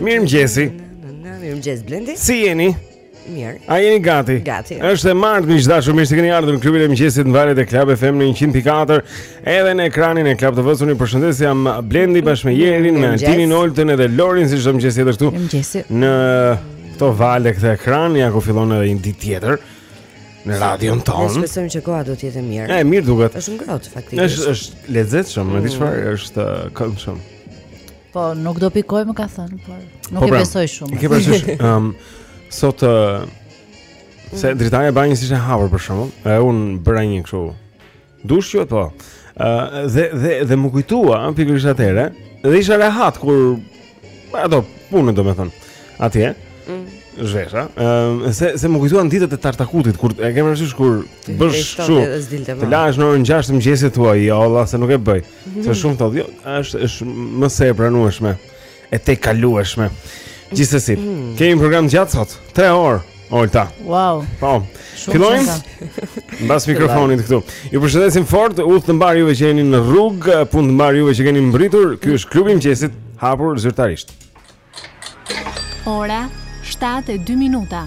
Mirëmëngjesi Mirëmëngjes Blendi Si jeni? Mirë A jeni gati? Gati është e martë miq të dashur Mirë se keni ardhur në klubin e mëngjesit në valët e Club FM në 104 Edhe në ekranin e Club TV-së unë ju përshëndes jam Blendi bashkë me Jerin Me Altinin Oltën edhe Lorin Si çdo mëngjes tjetër këtu Në këto valë këtë ekran Ja ku fillon edhe një ditë tjetër në radion tonë. Ne shpresojmë që koha do të jetë e mirë. Është mirë duket. Është ngrohtë faktikisht. Është është lezetshëm, e di mm çfarë është këndshëm. Po, nuk do pikoj më ka thënë, por nuk po, e pra, besoj shumë. Ke parasysh, ëm, sot ë se dritarja e banjës ishte hapur për shembull, dhe unë bëra një kështu Dush që po. Ë uh, dhe dhe dhe m'u kujtua pikërisht atëhere, dhe isha rehat kur atë punën domethën. Atje. Mm. Zhvesha, ëm uh, se se m'u kujtuan ditët e tartakutit kur e kemi parasysh kur të bësh kështu. Të lahesh në orën 6 të mëngjesit thua, "Jo, valla, se nuk e bëj." Mm -hmm. Se shumë ftohtë, "Jo, është është më se e pranueshme." e tejkalueshme. Gjithsesi, mm. kemi program gjatë sot, 3 orë. Olta. Wow. Po. Fillojmë. Mbas mikrofonit këtu. Ju përshëndesim fort, udhë të mbarë juve që jeni në rrugë, punë të mbarë juve që keni mbërritur. Ky është klubi i mëngjesit, hapur zyrtarisht. Ora 7 e 2 minuta.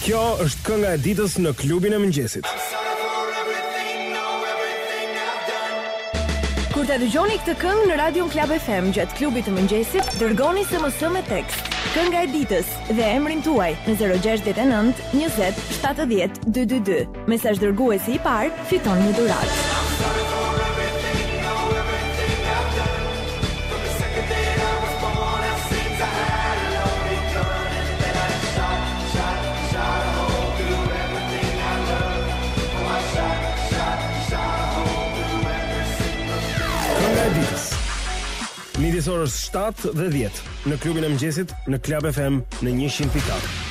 Kjo është kënga e ditës në klubin e mëngjesit. Kur ta dëgjoni këtë këngë në radion Club FM gjatë klubit të mëngjesit, dërgoni SMS me tekst Kënga e ditës dhe emrin tuaj në 069 20 70 222. Mesazhdërguesi i parë fiton një dhuratë. midis orës 7 dhe 10 në klubin e mëngjesit në Club FM në 100.4.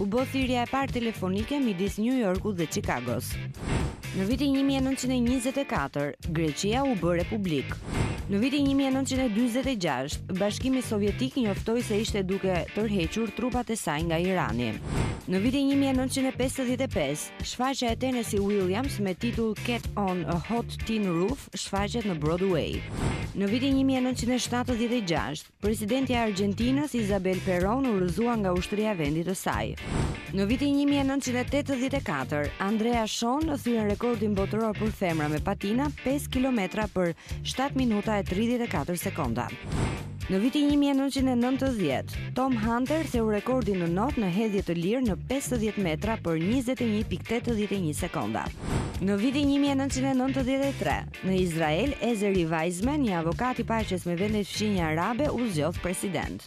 U bë thirrja e parë telefonike midis Nju Jorkut dhe Çikagos. Në vitin 1924, Greqia u bë republikë. Në vitin 1946, Bashkimi Sovjetik njoftoi se ishte duke tërhequr trupat e saj nga Irani. Në vitin 1955, shfaqja e Tennessee Williams me titull Cat on a Hot Tin Roof shfaqet në Broadway. Në vitin 1976, Presidentja e Argjentinës, Isabel Perón u rrëzua nga ushtria e vendit të saj. Në vitin një mijë e nëntëqind e tetëdhjetë e katër, Andrea Schon thyen rekordin botëror për femra me patina, pesë kilometra për shtatë minuta e tridhjetë e katër sekonda. Në vitin një mijë e nëntëqind e nëntëdhjetë, Tom Hanter theu rekordin në not në hedhje të lirë në pesëdhjetë metra për njëzet e një pikë tetëdhjetë e një sekonda. Në vitin një mijë e nëntëqind e nëntëdhjetë e tre, Në Izrael, Ezer Weizman, një avokat i paqes me vendet fqinje arabe, u zgjodh president.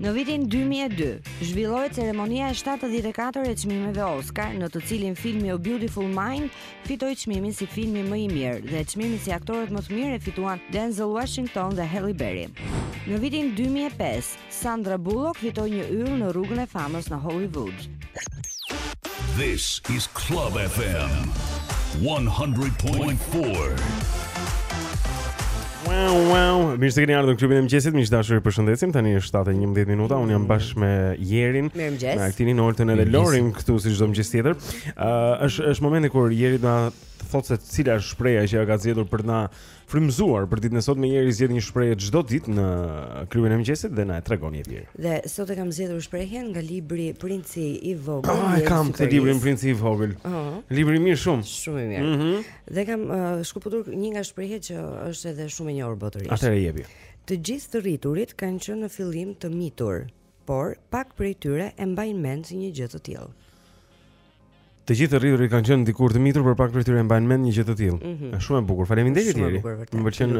Në vitin 2002, zhvillohet ceremonia e 74 e çmimeve Oscar, në të cilin filmi A Beautiful Mind fitoi çmimin si filmi më i mirë dhe çmimin si aktorët më të mirë e fituan Denzel Washington dhe Halle Berry. Në vitin 2005, Sandra Bullock fitoi një yll në rrugën e famës në Hollywood. This is Club FM 100.4. Wow, wow. Mirë se keni ardhur në klubin e mëngjesit. Miq të dashur, ju përshëndesim. Tani është 7:11 minuta. Unë jam bashkë me Jerin, me Altinin, Oltën edhe Lorin këtu si çdo mëngjes tjetër. Ë, uh, është është momenti kur Jeri do të thotë se cila është shprehja që e ka zgjedhur për të na frymëzuar për ditën e sotme Jeri zgjedh një shprehje çdo ditë në klubin e mëngjesit dhe na e tregon një herë. Dhe sot e kam zgjedhur shprehjen nga libri Princi i vogël. Ah, e kam këtë librin Princi i vogël. Ëh. Uh -huh. Libër i mirë shumë. Shumë i mirë. Ëh. Uh -huh. Dhe kam uh, shkëputur një nga shprehjet që është edhe shumë e njohur botërisht. Atëherë jepi. Të gjithë të rriturit kanë qenë në fillim të mitur, por pak prej tyre e mbajnë mend një gjë të tillë. Të gjithë të rriturit kanë qenë dikur të mitur, por pak prej tyre e mbajnë mend një gjë të tillë. Mm -hmm. Shumë e bukur. Faleminderit Jeri. Më pëlqen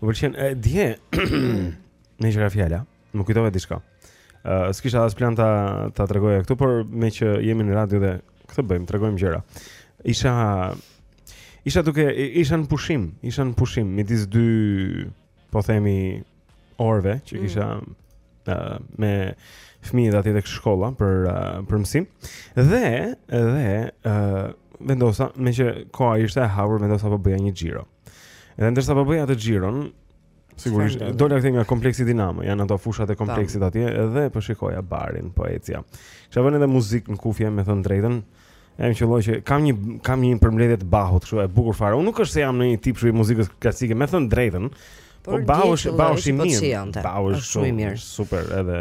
më pëlqen e dje. Në çfarë fjala? Më kujtove diçka. Ë, uh, s'kisha as plan ta ta tregoja këtu, por meqë jemi në radio dhe këtë bëjmë, tregojmë gjëra. Isha isha duke isha në pushim, isha në pushim midis dy po themi orëve që mm. kisha mm. uh, me fëmijët aty tek shkolla për uh, për mësim. Dhe dhe ë uh, vendosa, meqë koha ishte e hapur, vendosa po bëja një xhiro. Edhe ndërsa po bëja atë xhiron, sigurisht dola këtej nga kompleksi Dinamo, janë ato fushat e kompleksit atje, edhe po shikoja barin, po ecja. Kisha vënë edhe muzikë në kufje, me thënë drejtën. Ë E më qëlloi që kam një, kam një përmledhje të Bahut, kështu e bukur fare. Unë nuk është se jam ndonjë tip shumë i muzikës klasike, me thënë drejtën, po Bahu është, Bahu është i po mirë, Bahu është shumë i mirë, super edhe,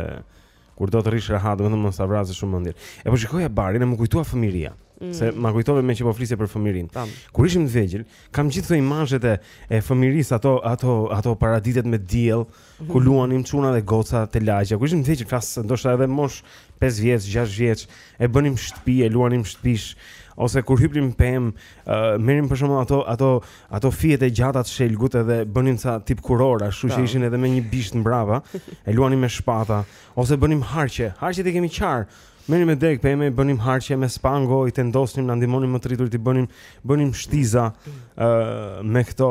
kur do të rrish rehat, domethënë mos ta vrasësh shumë mendjen. E po shikoja barin e më kujtua fëmijëria, mm. se më kujtove meqë po flisje për fëmijërinë. Tam. Kur ishim të vegjël, kam gjithë këto imazhet e, e fëmijërisë ato, ato, ato paraditet me diell, ku luanim çuna dhe goca te lagja. Kur ishim të vegjël flas, ndoshta edhe moshë 5 vjeç, 6 vjeç, e bënim shtëpi, e luanim shtëpish ose kur hypnim pemë, uh, merrim për shembull ato ato ato fijet e gjata të shelgut edhe bënim ca tip kurore, ashtu që ishin edhe me një bisht mbrapa, e luanim me shpata ose bënim harqe. Harqet i kemi qarë. Merrim me degë peme, bënim harqe me spango, i tendosnim, na ndihmonin më të rriturit t'i bënim, bënim shtiza uh, me këto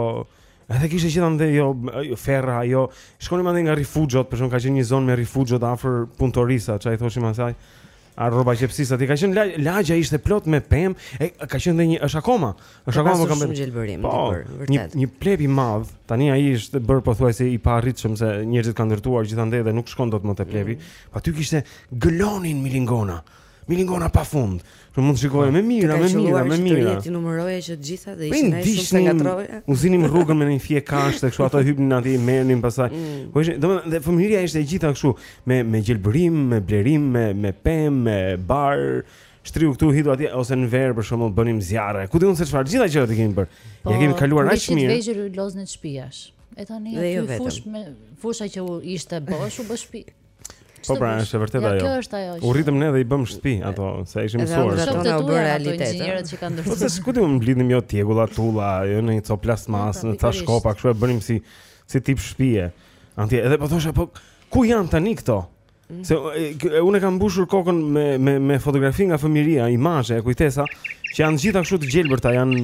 Edhe kishte gjithandej jo, jo ferra, jo. Shkonim andej nga rifugjot, për shembull ka qenë një zonë me rifugjot afër punëtorisë, ça i thoshim asaj. A rrobaqepësisë, aty ka qenë lag, lagja ishte plot me pemë, e ka qenë edhe një është akoma. Është akoma ka shumë gjelbërim po, dikur, vërtet. Një, një plep i madh. Tani ai është bërë pothuajse i paarritshëm se njerëzit kanë ndërtuar gjithandej dhe nuk shkon dot më te plepi. Mm. Aty kishte gëlonin milingona. Milingona pa fund. Që mund të shikoje me mijëra, me mijëra, me mijëra. T'i numëroje që të gjitha dhe ishin aq shumë, t'i ngatërroje. U zinim rrugën me një fije kashte kështu ato hypnin aty merrnin pastaj. Mm. Po ishin, domethënë dhe fëmijëria ishte e gjitha kështu me me gjelbërim, me blerim, me me pemë, me bar, shtrihu këtu hidhu atje ose në verë për shembull bënim zjarre. Ku di unë se çfarë, gjitha gjërat i kemi bërë. Po, ia kemi kaluar aq mirë. Po, vegjël loznim shtëpiash. E tani aty ajo fush me fusha që ishte bosh u bë shtëpi. Po pra, është e vërtetë ajo. Kjo është ajo. U rritëm ne dhe i bëmë shtëpi ato, se ishim mësuar. Edhe ato na u bënë realitet. Inxhinierët që kanë ndërtuar. Po se kur ti mund mblidhnim jo tjegulla, tulla, jo ndonjë copë plasmasi, në ca shkopa, kështu e bënim si si tip shtëpie. Andi edhe po thosha po ku janë tani këto? Mm. Se unë kam mbushur kokën me me me fotografi nga fëmiria, imazhe, kujtesa që janë gjitha kështu të gjelbërta, janë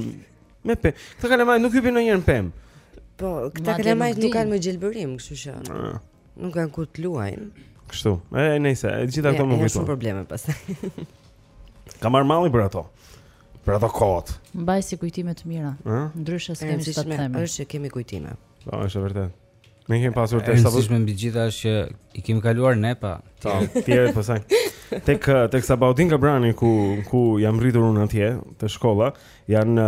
me pe. Këta kalamajt nuk hypin ndonjëherë në pemë. Po, këta kalamajt nuk kanë më gjelbërim, kështu që. Ah. Nuk kanë ku të luajnë. Kështu. E nejse, të gjitha këto më kujtuan. Shumë probleme pastaj. Ka marr malli për ato. Për ato kohë. Mbaji si kujtime të mira. Ndryshe s'kem si të them. Është që kemi kujtime. Po, është e vërtetë. Ne kemi pasur të sapo. Është mbi të gjitha është që i kemi kaluar ne pa. Po, tjerë pastaj. Tek tek Sabaudin Gabrani ku ku jam rritur unë atje te shkolla, janë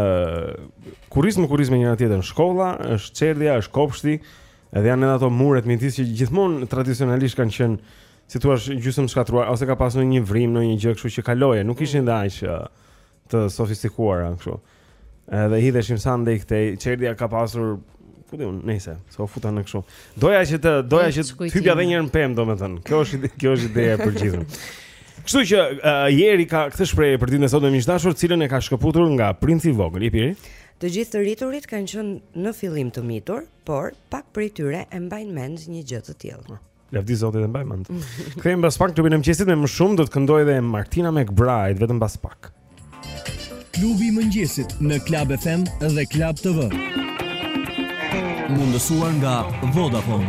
kurriz më kurriz me njëra tjetrën. Shkolla është çerdhja, është kopshti, Edhe janë edhe ato muret midis që gjithmonë tradicionalisht kanë qenë si thua gjysmë shkatërruar ose ka pasur një vrimë, ndonjë gjë kështu që kaloje, nuk ishin dhe aq të sofistikuara kështu. Edhe hidheshim sa andej këtej, çerdhja ka pasur ku di unë, nejse, se u futa në kështu. Doja që të doja që të hypja edhe një herë në pemë, domethënë. Kjo është kjo është ideja e përgjithshme. Kështu që uh, Jeri ka këtë shprehje për ditën e sotme miq të dashur, të cilën e ka shkëputur nga Princi i Vogël, Ekzyperi. Të gjithë të rriturit kanë qenë në fillim të mitur, por pak prej tyre e mbajnë mend një gjë të tillë. Lavdi Zotit dhe mbaj mend. Kthehemi pas pak në Klubin e mëngjesit me më shumë do të këndojë edhe Martina McBride vetëm pas pak. Klubi i mëngjesit në Club FM dhe Club TV. Mundësuar nga Vodafone.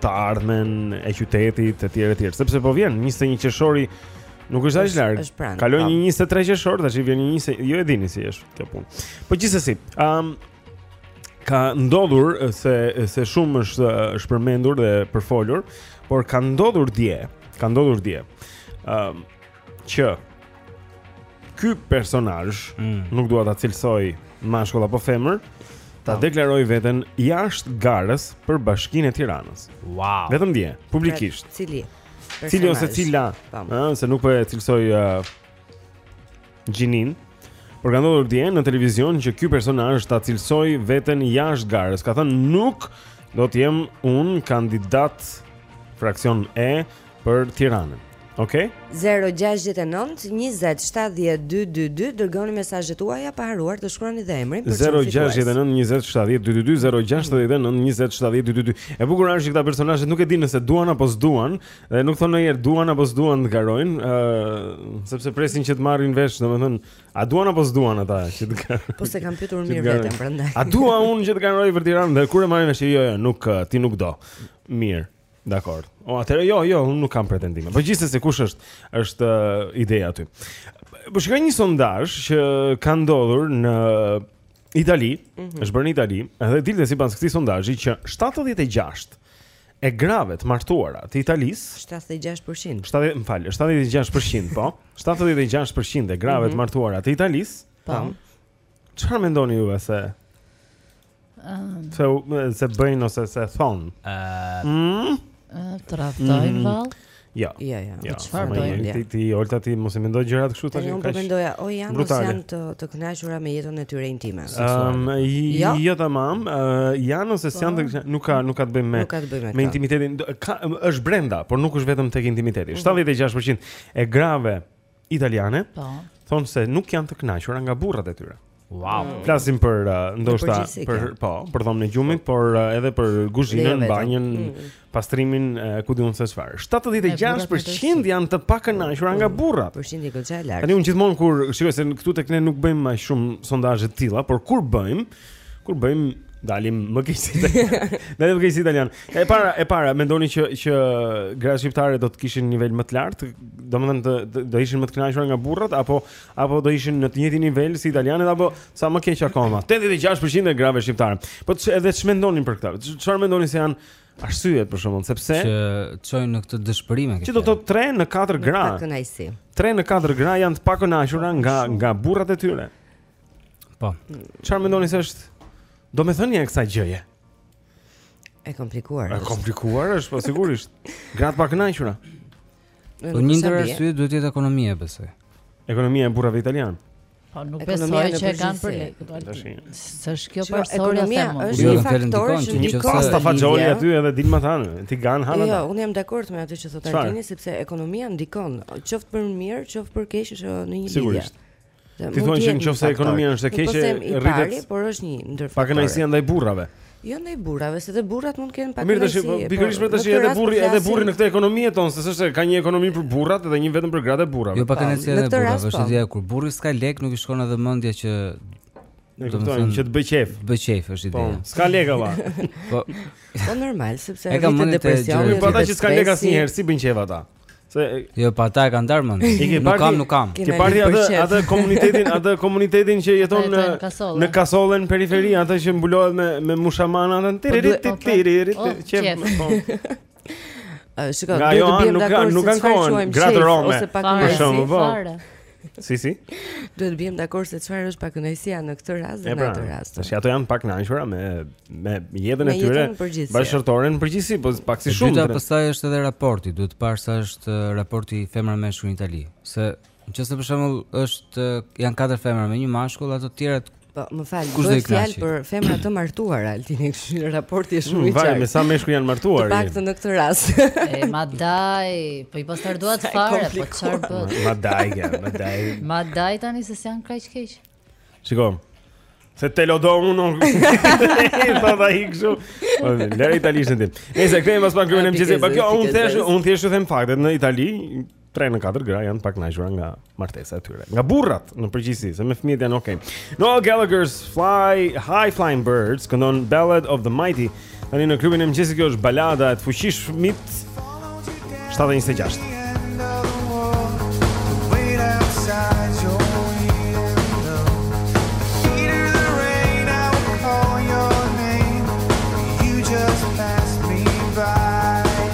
të ardhmen e qytetit etj etj. Sepse po vjen 21 qershori, nuk është aq larg. Kaloi një 23 qershor, tash i vjen një 20, jo e dini si është kjo punë. Po gjithsesi, ëm um, ka ndodhur se se shumë është përmendur dhe përfolur, por ka ndodhur dje, ka ndodhur dje. Ëm um, që ky personazh, mm. nuk dua ta cilësoj mashkull apo femër, ta po. deklarojë veten jashtë garës për bashkinë e Tiranës. Wow. Vetëm dje, publikisht. Cili? Cili ose cila, po. ëh, se nuk po e cilësoj uh, gjininë. Por ka ndodhur dje në televizion që ky personazh ta cilësojë veten jashtë garës. Ka thënë nuk do të jem unë kandidat fraksion e për Tiranën. Okej? Okay? 069 20 70 222 dërgoni mesazhet tuaja pa harruar të shkruani dhe emrin për çfarë. 069 20 70 222 069 20 70 222. E bukura është që këta personazhe nuk e dinë nëse duan apo s'duan dhe nuk thonë ndonjëherë duan apo s'duan të garojnë, ë uh, sepse presin që të marrin vesh, domethënë, a duan apo s'duan ata që të garojnë. Po s'e kanë pyetur mirë veten prandaj. A dua unë që të garoj për Tiranën dhe kur e marrin vesh jo jo, nuk ti nuk do. Mirë. Dakor. Atëherë jo, jo, unë nuk kam pretendime. Po gjithsesi kush është është uh, ideja aty. Po shikoja një sondazh që ka ndodhur në Itali, mm -hmm. është bërë në Itali, edhe dilte sipas këtij sondazhi që 76 e grave të martuara të Italisë 76%. 70, më fal, 76%, po. 76% e grave mm -hmm. të mhm. martuara të Italisë. Po. Çfarë mendoni ju se Se se bëjnë ose se thon. Ëh. Mm? Tradhtojnë mm-hmm. vallë. Jo. Jo, jo. jo. Çfarë po bëjnë? Ti ti Olta ti mos i mendo gjërat kështu tash. Unë po mendoja, o janë ose janë të të kënaqura me jetën e tyre intime. Ëm, jo, jo tamam. Janë ose s'janë të po. nuk ka nuk ka të bëjë me me intimitetin. Ka është brenda, por nuk është vetëm tek intimiteti. 76% mhm. e grave italiane po. thonë se nuk janë të kënaqura nga burrat e tyre. Wow. Mm. Flasim për uh, ndoshta për po, për dhomën e gjumit, po. por uh, edhe për kuzhinën, banjën, mm. pastrimin, uh, ku di unë se çfarë. 76% janë të pakënaqura nga mm. burrat. Përqindje goxha e lartë. Tani unë gjithmonë kur shikoj se këtu tek ne nuk bëjmë aq shumë sondazhe të tilla, por kur bëjmë, Kur bëjmë dalim më keq se italianët. Ne do të kemi italian. E para, e para, mendoni që që gratë shqiptare do të kishin një nivel më të lartë, domethënë të, të, do ishin më të kënaqura nga burrat apo apo do ishin në të njëjtin nivel si italianët apo sa më keq akoma. 86% e grave shqiptare. Po ç, edhe ç'mendonin për këtë? Ç- Çfarë mendoni se janë arsyet për shembull, sepse që çojnë në këtë dëshpërim e që do të thotë 3 në 4 gra. Pakënaqësi. 3 në 4 gra janë të pakënaqura nga nga burrat e tyre. Po. Çfarë mendoni se është domethënia e kësaj gjëje? E komplikuar. E komplikuar është, po sigurisht. Gratë të pakënaqura. Po një ndër arsye duhet të jetë ekonomia, besoj. Ekonomia e burrave italianë. Po nuk besoj që e kanë për lek. S'është kjo për soria se mund. Është jo, një faktor që një kohë ta faxholi aty edhe dil më tani. Ti gan hanë. Jo, unë jam dakord me atë që thotë Artini sepse ekonomia ndikon, qoftë për mirë, qoftë për keq, në një lidhje. Sigurisht. Ti thua që nëse ekonomia është e po keqe, rritet, por është një ndër faktorë. Pakënaqësi ndaj burrave. Jo ndaj burrave, se dhe burrat mund të kenë pakënaqësi. Po, mirë, pikërisht për tash edhe burri, edhe burri në këtë ekonomi jeton, se s'është ka një ekonomi për burrat dhe një vetëm për gratë e burrave. Jo pakënaqësi ndaj burrave, është ideja kur burri s'ka lek, nuk i shkon edhe mendja që Ne kuptojmë që të bëj qejf. Bëj qejf është po, ideja. Po, s'ka lek vallai. Po. Po normal, sepse e kam mendë depresion. Po ata që s'ka lek asnjëherë, si bëjnë qejf ata? Se jo po ata e kanë ndar mend. Nuk kam, nuk kam. Ke parë atë atë komunitetin, atë komunitetin që jeton në në kasolle, në periferi, atë që mbulohet me me mushamana atë tiri tiri tiri po, që po. Shiko, do të biem dakord se nuk kanë kohën. Gratë rome. Për shembull, po. Si si? Duhet të biem dakord se çfarë është pakënaqësia në këtë rast dhe në pra, atë rast. Tash ato janë të pakënaqura me me jetën e tyre bashkëshortore në përgjithësi, po pak si shumë. Gjithashtu pastaj është edhe raporti, duhet të parë sa është uh, raporti femra meshkuj në Itali, se nëse për shembull është uh, janë katër femra me një mashkull, ato të tjerat Po, më fal, bëhet fjalë për femra të martuara, Altin, kështu raporti është shumë i qartë. Vaj, me sa meshkuj janë martuar. Të paktën në këtë rast. E madaj, po i pastar dua të fare, po çfarë bën? Madaj, ja, madaj. Madaj tani se s'jan kaq keq. Shikom. Se te lo do unë Po da i këshu po, Lëre italianin tim Nëse, kthehemi pas pak klubin e mëngjesit Po kjo, unë thjesht, unë thjesht të them faktet Në Itali, 3 në 4 gra janë të pakënaqura nga martesa e tyre. Nga burrat në përgjithësi, se me fëmijët janë okay. Noel Gallagher's Fly High Flying Birds këndon Ballad of the Mighty. Tani në klubin e mëngjesit kjo është balada e të fuqishmit 726.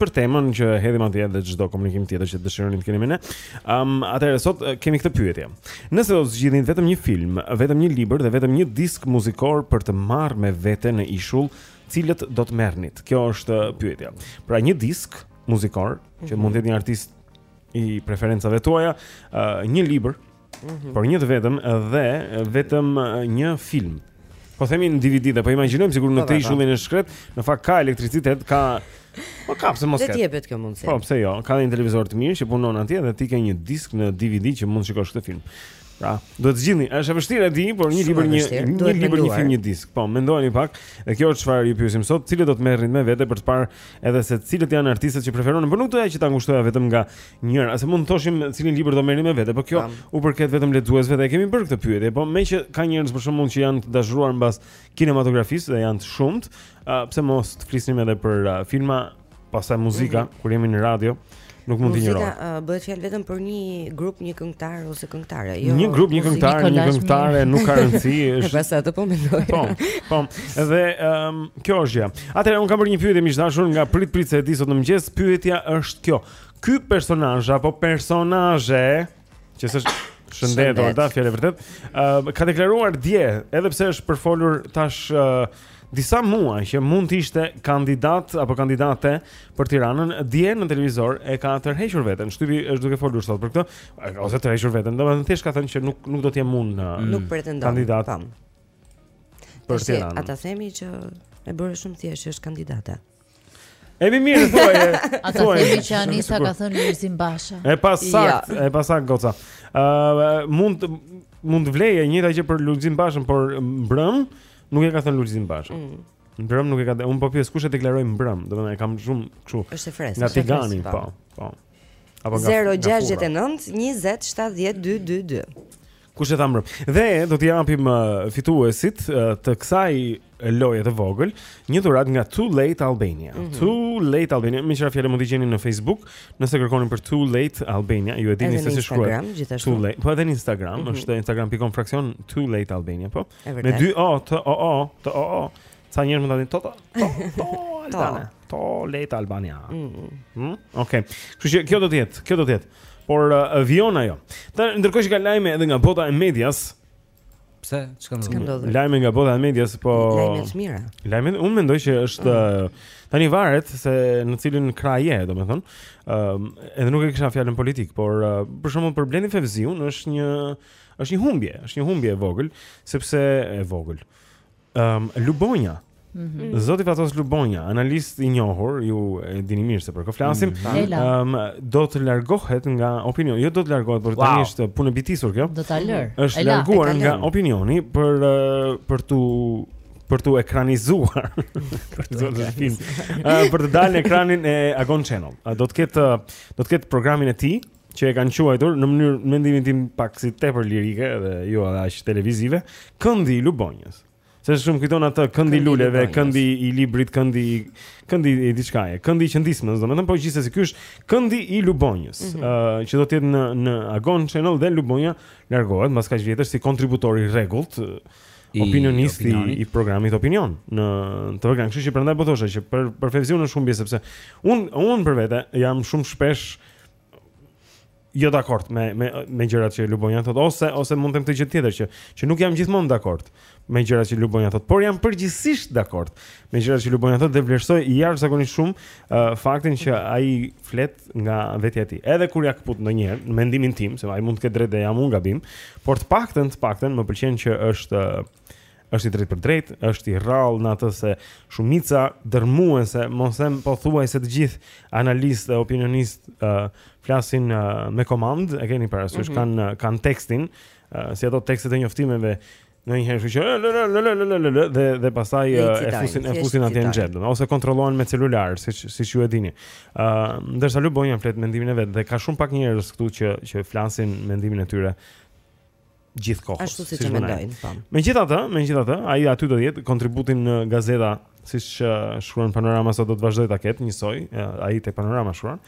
për temën që hedhim atje dhe çdo komunikim tjetër që dëshironi të keni me ne. Ëm, um, atëherë sot kemi këtë pyetje. Nëse do të zgjidhnit vetëm një film, vetëm një libër dhe vetëm një disk muzikor për të marrë me vete në ishull, cilët do të merrnit? Kjo është pyetja. Pra një disk muzikor që mhm. mund të jetë një artist i preferencave tuaja, uh, një libër Por një të vetëm dhe vetëm një film. Po themi në DVD dhe po imagjinojmë sikur në këtë ishullin e shkretë, në fakt ka elektricitet, ka po ka pse mos ka. Le të jepet kjo mundësi. Po pse jo? Ka një televizor të mirë që punon atje dhe ti ke një disk në DVD që mund të shikosh këtë film. Pra, duhet të zgjidhni, është e vështirë e di, por një libër një një libër një film një disk. Po, mendojeni pak, e kjo është çfarë ju pyesim sot, cilët do të merrni me vete për të parë edhe se cilët janë artistët që preferoni, por nuk doja që ta ngushtoja vetëm nga Njëra, se mund të thoshim cilin libër do merrnit me vete, por kjo Tam. u përket vetëm lexuesve dhe e kemi bërë këtë pyetje, po meqë ka njerëz për shembull që janë të dashuruar mbas kinematografisë dhe janë të shumtë, uh, pse mos të flisnim edhe për uh, filma, pastaj muzika, mm -hmm. kur jemi në radio, nuk mund të injorojmë. Muzika uh, bëhet fjalë vetëm për një grup, një këngëtar ose këngëtare, jo. Një grup, një këngëtar, një këngëtare, nuk ka rëndësi, është. E pastaj atë po mendoj. Po. Po. Dhe um, kjo është gjë. Atëherë un kam për një pyetje miq të dashur nga prit pritse e ditës sot në mëngjes, pyetja është kjo. Ky personazh apo personazhe që s'e shëndet ta fjalë vërtet, ë uh, ka deklaruar dje, edhe pse është përfolur tash uh, disa muaj që mund të ishte kandidat apo kandidate për Tiranën, dje në televizor e ka tërhequr veten. Shtypi është duke folur sot për këtë, ose tërhequr veten, domethënë thjesht ka thënë që nuk nuk do të jem unë uh, nuk pretendon kandidat. Tam. Për Tiranën. A ta themi që e bëre shumë të thjeshtë që është kandidate. E mirë, thuaj e. A të themi që Anisa ka thënë Lulzim Basha. E pasaktë, e pasaktë, goca. Uh, mund, mund të vlejë e njëjta gjë për Lulzim Bashën, por mbrëmë, nuk e ka thënë Lulzim Basha. Mm. Mbrëmë nuk e ka thënë, unë po pyes, kush e deklaroi mbrëmë, domethënë e kam shumë kështu. Është e freskët. Nga tigani, po, po. Apo nga 069 20 70 222. Kush e tha mbrëmë? Dhe do t'i japim uh, fituesit uh, të kësaj loje të vogël një dhuratë nga Too Late Albania. Mm -hmm. Too Late Albania, meqë ra fjala mund t'i gjeni në Facebook, nëse kërkoni për Too Late Albania, ju e dini se si shkruhet. Too Late, po edhe në Instagram, mm -hmm. është instagram.com fraksion Too Late Albania, po. Me dy o, t o o, t o o. Sa njerëz mund ta dinë too too too Albania. Too Late Albania. Mm. mm. mm? Okej. Okay. Kështu që kjo do të jetë, kjo do të jetë. Por uh, vjen ajo. Ta ndërkohë që ka lajme edhe nga bota e medias. Pse? Ç'ka ndodhur? Lajme nga bota e medias, po Lajme të mira. Lajme, unë mendoj që është mm. uh, tani varet se në cilin krah je, domethënë. Ëm, uh, edhe nuk e kisha fjalën politik, por uh, për shembull për Blendi Fevziun është një është një humbje, është një humbje e vogël, sepse e vogël. Um, Lubonja. Mhm. Zoti Fatos Lubonja, analist i njohur, ju e dini mirë se për kë flasim. Mhm. Ëm mm, um, do të largohet nga opinioni. Jo do të largohet, por tani wow. është punë bitisur kjo. Do ta lër. Është larguar nga opinioni për uh, për tu për tu ekranizuar për të dalë në ekranin e Agon Channel. Do të ketë do të ketë programin e tij që e kanë quajtur në mënyrë mendimin tim pak si tepër lirike dhe jo edhe aq televizive, këndi i Lubonjës. Se si më kujton atë këndi i luleve, këndi i librit, këndi këndi i diçkaje, këndi i qëndismës, domethënë po gjithsesi ky është këndi i Lubonjës, mm -hmm. uh, që do të jetë në në Agon Channel dhe Lubonja largohet mbas kaq vjetësh si kontributor i rregullt opinionist i, i programit opinion në TV Klan. Kështu që prandaj po thosha që për për Fevziun është shumë mirë sepse un un për vete jam shumë shpesh jo dakord me me me gjërat që Lubonja thot ose ose mund të them këtë gjë tjetër që që nuk jam gjithmonë dakord me gjërat që Lubonja thot, por jam përgjithsisht dakord me gjërat që Lubonja thot dhe vlerësoj jashtëzakonisht shumë uh, faktin që ai flet nga vetja e tij. Edhe kur ia këput ndonjëherë në mendimin tim, se ai mund të ketë drejtë dhe jam unë gabim, por të paktën të paktën më pëlqen që është uh, është i drejtpërdrejtë, është i rrallë në atë se shumica dërmuese, mos të them pothuajse të gjithë analistë dhe opinionistë uh, flasin uh, me komandë, e keni parasysh mm -hmm. kanë uh, kanë tekstin, uh, si ato tekstet e njoftimeve në një herë që dhe dhe pastaj e fusin e fusin atje në xhep, ose kontrollohen me celular, siç siç ju e dini. Ë, uh, ndërsa Lubonja flet mendimin e vet dhe ka shumë pak njerëz këtu që që flasin mendimin e tyre. gjithë kohës. Ashtu siç e mendojnë, po. Megjithatë, megjithatë, ai aty do të ketë kontributin në gazeta, siç shkruan Panorama sa do të vazhdojë ta ketë njësoj, ai te Panorama shkruan.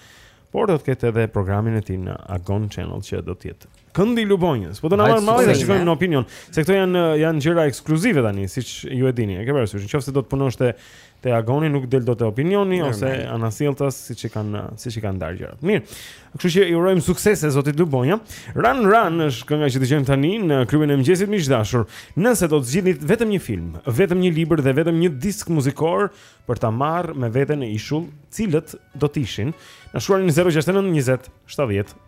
Por do të ketë edhe programin e tij në Agon Channel që do të jetë Këndi i Lubonjës. Po do na marr malli ta shikojmë në opinion, se këto janë janë gjëra ekskluzive tani, siç ju e dini. E ke parasysh, në qoftë se do të punosh te te agoni nuk del dot te opinioni Normal. ose anasjelltas siç i kanë siç i kanë ndarë gjërat. Mirë. Kështu që i urojmë suksese zotit Lubonja. Run Run është kënga që dëgjojmë tani në klubin e mëngjesit miq të dashur. Nëse do të zgjidhni vetëm një film, vetëm një libër dhe vetëm një disk muzikor për ta marrë me vete në ishull, cilat do të ishin? Na shkruani në 069 20 70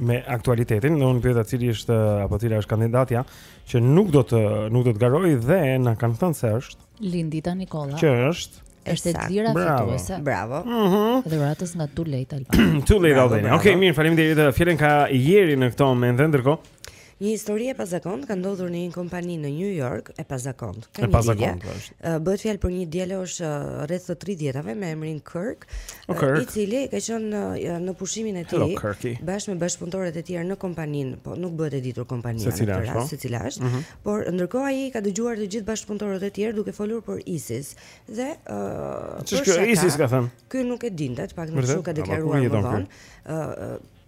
me aktualitetin, unë pyeta cili është apo cila është kandidatja që nuk do të nuk do të garojë dhe na kanë thënë se është Lindita Nikola. Që është është e dira fituese. Bravo. Ëh. Mm -hmm. Dhuratës nga Too Late Albania. Too Late Albania. Okej, okay, mirë, faleminderit. Fjalën e ka Jeri në këtë moment, ndërkohë Një histori e pazakontë ka ndodhur në një kompani në New York, e pazakontë. E pazakontë është. Bëhet fjalë për një djalosh rreth të 30-tave me emrin Kirk, o, Kirk. i cili ka qenë në, në pushimin e tij bashkë me bashkëpunëtorët e tjerë në kompaninë, po nuk bëhet e ditur kompania në rast, po? se cila është. Mm -hmm. Por ndërkohë ai ka dëgjuar të gjithë bashkëpunëtorët e tjerë duke folur për ISIS dhe ë uh, çfarë ISIS ka thënë. Ky nuk e dinte, pak a shumë ka deklaruar më vonë.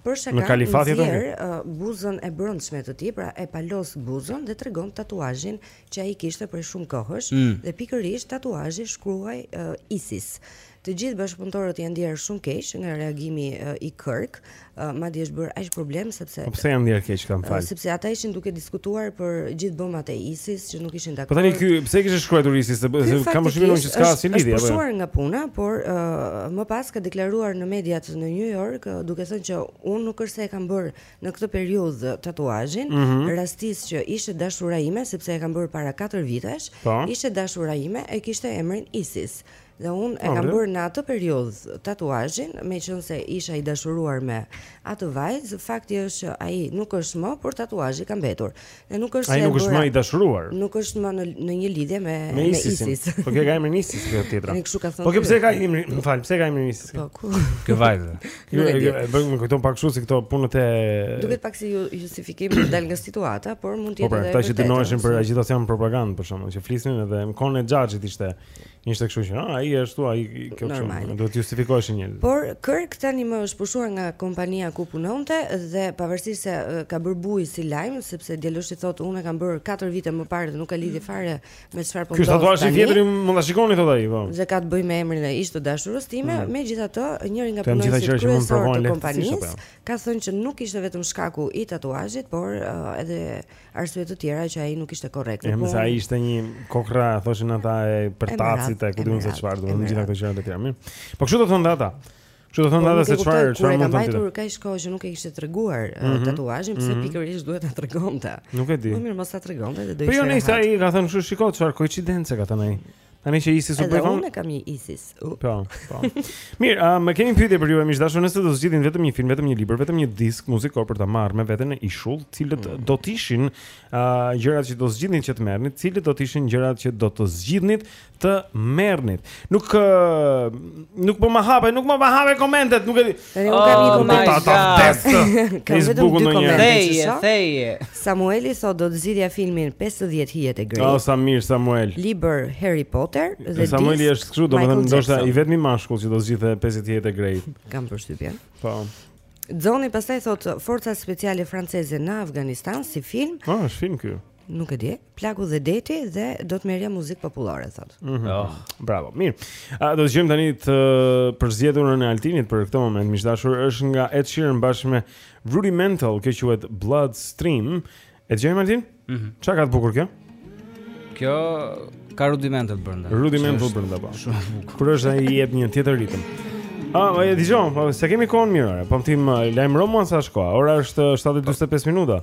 Për shaka, në kalifat jeton. Nxjerr uh, buzën e brendshme të tij, pra e palos buzën dhe tregon tatuazhin që ai kishte prej shumë kohësh mm. dhe pikërisht tatuazhi shkruaj uh, ISIS. Të gjithë bashkëpunëtorët janë ndjerë shumë keq nga reagimi uh, i Kirk, uh, madje është bërë aq problem sepse Po pse janë ndjerë keq më fal? Uh, sepse ata ishin duke diskutuar për gjithë bomat e ISIS, që nuk ishin dakord. Po tani ky pse kishte shkruar Isis se kam përshtypjen që s'ka asnjë lidhje apo. Është pushuar nga puna, por uh, më pas ka deklaruar në mediat në New York uh, duke thënë që unë nuk është se e kam bërë në këtë periudhë tatuazhin, mm -hmm. rastisi që ishte e dashura ime sepse e kam bërë para 4 vitesh, pa. Po. ishte e dashura ime e kishte emrin Isis. Dhe unë e kam bërë në atë periudhë tatuazhin, meqenëse isha i dashuruar me atë vajzë, fakti është që ai nuk është më, por tatuazhi ka mbetur. Dhe nuk është se ai nuk është më i dashuruar. Nuk është më në në një lidhje me me Isis. Po e ka emrin Isis kjo tjetra. Kështu ka thënë. Po kjo pse ka emrin, më fal, pse ka emrin Isis? Po ku? Kjo vajzë. Ju e bëjmë me këto pak kështu si këto punët e Duket pak si justifikim të dal nga situata, por mund të po, jetë pra, edhe. Po pra, ata që dënoheshin për agitacion propagandë për shkakun që flisnin edhe në kohën e xhaxhit ishte. Ishte kështu që, ah, ai ashtu, ai kjo kështu, do të justifikoheshin, jo. Por Kirk tanimë është pushuar nga kompania ku punonte dhe pavarësisht se ka bërë bujë si lajm, sepse djaloshi thotë unë e kam bërë 4 vite më parë dhe nuk ka lidhje fare me çfarë po ndodh. Ky tatuazh i vjetër mund ta shikoni thotë ai, po. Dhe ka të bëjë me emrin e ish të dashurës time, mm. megjithatë, njëri nga punonjësit kryesorë të kompanisë po. ka thënë që nuk ishte vetëm shkaku i tatuazhit, por edhe arsye të tjera që ai nuk ishte korrekt. Ja, po se ai ishte një kokrra, thoshin ata e përtacit e ku di unë se çfarë, do të thonë gjithë ato gjëra të tjera. Mirë. Po kështu do thonë ata. Kështu do thonë po, ata se çfarë, çfarë mund të thonë. Ai ka kaq kohë që nuk e kishte treguar uh, mhm. tatuazhin, pse mhm. pikërisht duhet ta tregonte. Nuk e di. Po mirë, mos ta tregonte dhe do të ishte. Po jo, ai ka thënë kështu, shikoni çfarë koincidence ka thënë ai. Tani që ISIS u bë. Edhe unë kam një ISIS. Po, po. Mirë, a ne kemi pyetje për ju e miq të dashur nëse do të zgjidhnit vetëm një film, vetëm një libër, vetëm një disk muzikor për ta marrë me vete në ishull, cilët mm. do të ishin a gjërat që do të zgjidhnit që të merrnit, cilët do të ishin gjërat që do të zgjidhnit të merrnit. Nuk nuk po më hapen, nuk më hapen komentet, nuk e di. Tani unë kam një oh koment. Ta ta lexoj. Kam vetëm dy komente. Thuaje, thuaje. Samueli thotë do të zgjidhja filmin 50 hijet e Greit. Oh, sa mirë Samuel. Libër Harry Potter dhe Disney. Samueli është kështu, domethënë ndoshta i vetmi mashkull që do zgjidhte 50 hijet e Greit. Kam përshtypjen. Po. Zoni pastaj thotë forca speciale franceze në Afganistan si film. Po, oh, është film ky. Nuk e di. plaku dhe deti dhe do të merrja muzikë popullore thotë. Mm -hmm. oh. Bravo. Mirë. A do të dëgjojmë tani të përzgjedhurën e Altinit për këtë moment. Miq dashur është nga Ed Sheeran bashkë me Rudimental, kjo quhet Bloodstream. E dëgjojmë Altin? Mhm. Mm Çka ka të bukur kjo? Kjo ka Rudimental brenda. Rudimental brenda po. Shumë bukur. Kur është ai jep një tjetër ritëm. Ah, po e dëgjojmë, po se kemi kohën mirë. Po ti m'lajmëro mua sa shkoa. Ora është 7:45 minuta.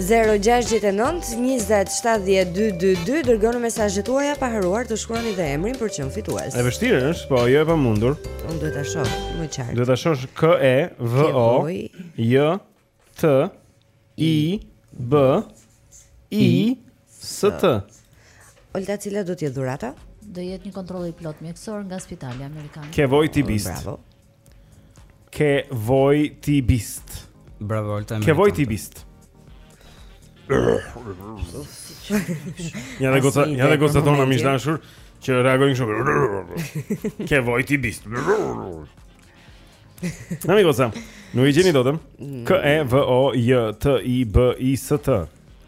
Zero gjashtëdhjetë e nëntë, njëzet, shtatëdhjetë, dy, dy, dy, dërgoni mesazhet tuaja pa harruar të shkruani dhe emrin për të qenë fitues. E vështirë është, po jo e pamundur. Unë duhet ta shoh, më qartë. Duhet ta shoh kë e, vë, o, jë, të, i, bë, i, ST. Olta cila do të jetë dhurata? Do jetë një kontroll i plotë mjekësor nga spitali amerikan. Ke voj ti bist. Bravo. Ke voj ti bist. Bravo Olta. Ke voj ti bist. Ja dhe gocat, ja dhe gocat tona miq dashur që reagojnë kështu. Ke voj ti bist. Na moj goca. Nuk e gjeni dot. Mm. K E V O J T I B I S T.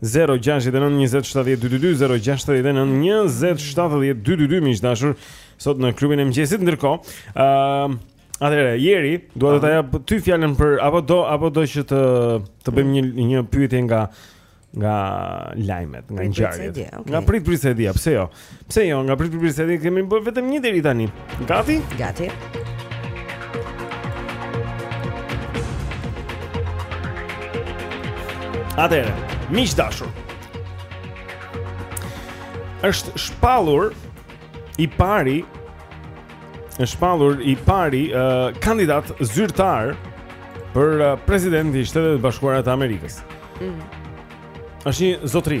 Zero gjashtëdhjetë e nëntë njëzet shtatëdhjetë dy dy dy zero gjashtëdhjetë e nëntë njëzet shtatëdhjetë dy dy dy miq dashur sot në klubin e mëngjesit ndërkohë ë uh, atëherë Jeri dua të ta jap ty fjalën për apo do apo do që të të bëjmë një një pyetje nga nga lajmet nga ngjarjet okay. nga prit prit se e dija pse jo Pse jo, nga prit prit se e dija kemi bërë vetëm një deri tani. Gati? Gati. Atëherë, miq dashur. Është shpallur i pari është shpallur i pari uh, kandidat zyrtar për uh, president të Shteteve të Bashkuara të Amerikës. Mm. Është një zotëri.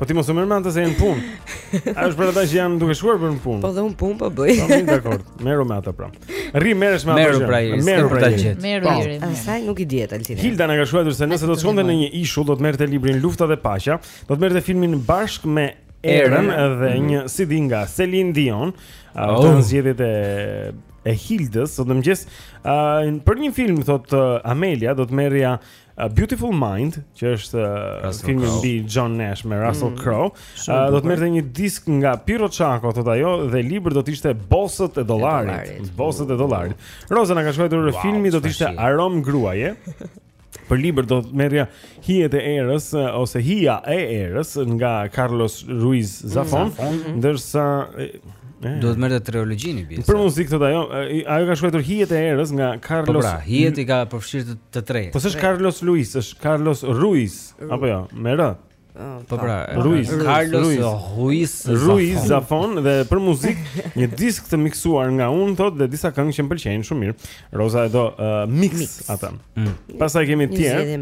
Po ti mos u merr me atë se je në punë. A është për ata që janë duke shkuar për punë? Po dhe unë punë po bëj. Po dakor. Merru me atë pra. Rri merresh me atë. Merru pra. Merru për ta gjetë. Merru po. deri. Asaj nuk i dihet Altin. Hilda na ka shkruar se nëse do të shkonte në një ishull do të merrte librin Lufta dhe Paqja, do të merrte filmin Bashkë me Erën dhe mhm. një CD nga Celine Dion. Ato oh. zgjedhjet e e Hildës sot në mëngjes. Uh, për një film thot uh, Amelia do të merrja A Beautiful Mind, që është uh, filmi mbi John Nash me Russell mm, Crowe, uh, do të merrte një disk nga Pirro Çako thotë ajo dhe libër do të ishte Bosët e dollarit. Bosët e dollarit. Roza na ka shkruar wow, filmi do të ishte Aromë gruaje. Për libër do të merrja Hijet e erës uh, ose Hija e erës nga Carlos Ruiz Zafon, mm, Zafon. Mm. ndërsa Do të merrte trilogjinë bie. Për muzikë thotë ajo, ajo ka shkruar hijet e erës nga po Carlos. Po pra, hijet i ka përfshirë të, të tre. Po s'është Carlos Luis, është Carlos Ruiz, apo jo, me R. Ah, po pra, Ruiz, Carlos Ruiz, Ruiz Zafon dhe për muzikë një disk të miksuar nga unë thotë dhe disa këngë që më pëlqejnë shumë mirë. Roza e do uh, mix, mix. ata. Mm. Pastaj kemi të tjerë.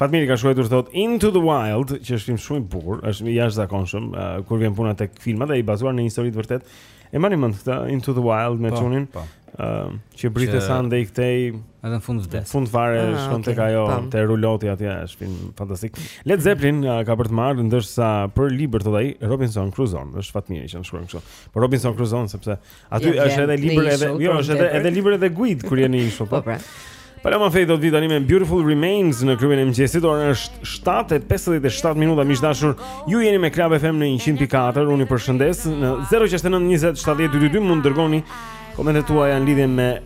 Fatmiri ka shkruar thotë Into the Wild, që është film shumë i bukur, është i jashtëzakonshëm uh, kur vjen puna tek filmat e i bazuar në histori të vërtetë. E mbani mend këtë Into the Wild me po, çunin. Po. Ë, uh, që bridhte që... sa andej këtej. Edhe në fund vdes. Fund fare ah, shkon okay. tek ajo po. te ruloti atje, është film fantastik. Led Zeppelin uh, ka për të marrë ndërsa për libër thotë ai Robinson Crusoe, është Fatmiri që shkruan kështu. Po Robinson Crusoe sepse Aty është edhe libër edhe, jo, është edhe edhe libër edhe guidë kur jeni në ishull, po. Po, pra. Paloma Faith do të vijë tani me Beautiful Remains në klubin e mëngjesit Ora është 7 e 57 minuta miq të dashur Ju jeni me Club FM në 100.4 Unë ju përshëndes në 069 20 70 222 Mund të dërgoni komentet tuaja në lidhje me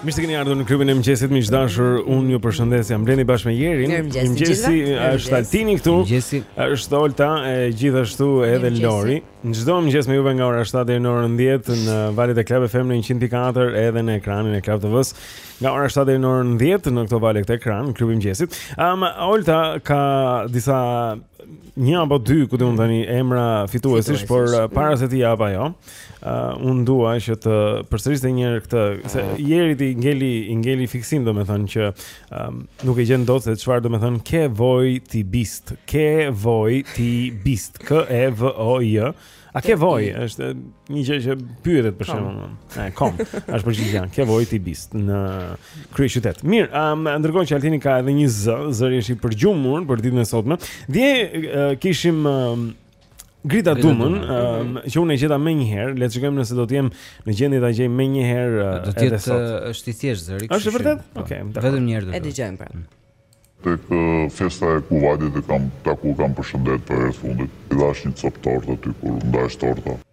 Mirë se keni ardhur në klubin e mëngjesit miq të dashur. Unë ju përshëndes. Jam Blendi bashkë me Jerin. Mëngjesi, është Altini këtu. Mëngjesi. Është Olta e gjithashtu edhe Lori. Mëngjesi. Çdo mëngjes me juve nga ora 7 deri në orën 10 në valët e Club FM në 100.4 edhe në ekranin e Club TV-s. Nga ora 7 deri në orën 10 në këto valë këtë ekran, në klubin e mëngjesit. Um Olta ka disa një apo dy, ku di unë tani emra fituesish, por uh, para se t'i japë ajo, uh, unë dua që të përsëris dhe një herë këtë se Jerit i ngeli i ngeli fiksim domethënë që um, nuk e gjen dot se çfarë domethënë ke voj ti bist ke voj ti bist k e v o j a ke voj është një gjë që pyetet për shembull e kom është përgjigja ke voj ti bist në kryeqytet mirë um, ndërkohë që Altini ka edhe një zë zëri është i përgjumur për ditën e sotme dje uh, kishim um, Grita Dumën, mhm. që unë e gjeta menjëherë, le të shikojmë nëse do të jem në gjendje ta gjej menjëherë do të jetë është i thjeshtë zëri. Është e vërtetë? Po, Okej, vetëm një herë do të. E dëgjojmë pra. Mm. Tek festa e Kuvajtit e kam taku kam përshëndet për herë të fundit. I dhashë një copë tortë aty kur ndahesh torta.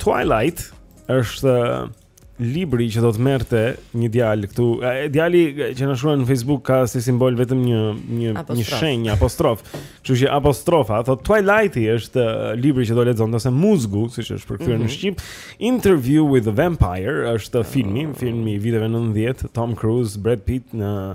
Twilight është libri që do të merrte një djalë këtu. Djali që na shkruan në Facebook ka si simbol vetëm një një apostrof. një shenjë apostrof. Kështu që apostrofa, thotë Twilight është libri që do lexonte ose Muzgu, siç është përkthyer mm -hmm. në mhm. shqip. Interview with the Vampire është filmi, filmi i viteve 90, Tom Cruise, Brad Pitt në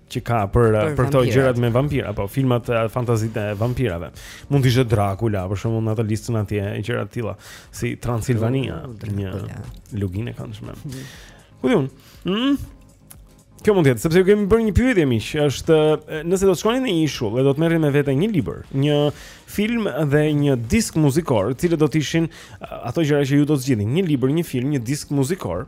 që ka për për, për këto gjërat me vampira, po filmat e fantazitë e vampirave. Mund të ishte Dracula për shembull në atë listën atje e gjëra të tilla si Transilvania, oh, një luginë e këndshme. Mhm. Ku diun? Mm? Kjo mund të jetë, sepse ju kemi bërë një pyetje miq, është nëse do të shkoni në një ishull dhe do të merrni me vete një libër, një film dhe një disk muzikor, cilët do të ishin ato gjëra që ju do të zgjidhni, një libër, një film, një disk muzikor,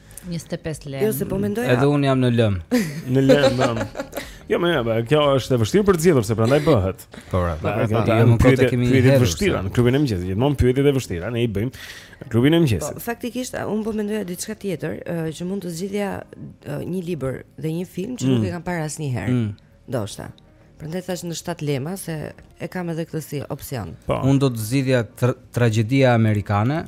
25 lemë. Jo se po mendoj. Edhe un jam në lemë. Në lemë, lemë. Jo, më mirë, kjo është e vështirë për të zgjedhur se prandaj bëhet. Po, pra, po, pra, pra, jam kot të kemi një vështirë në klubin e mëngjesit. Gjithmonë pyetjet e vështira ne i bëjmë në klubin e mëngjesit. Po, faktikisht un po mendoja diçka tjetër, që mund të zgjidhja një libër dhe një film që nuk mm. e kam parë asnjëherë. Mm. Ndoshta. Prandaj thashë në 7 lemë se e kam edhe këtë si opsion. Po. Un do të zgjidhja Tragjedia amerikane.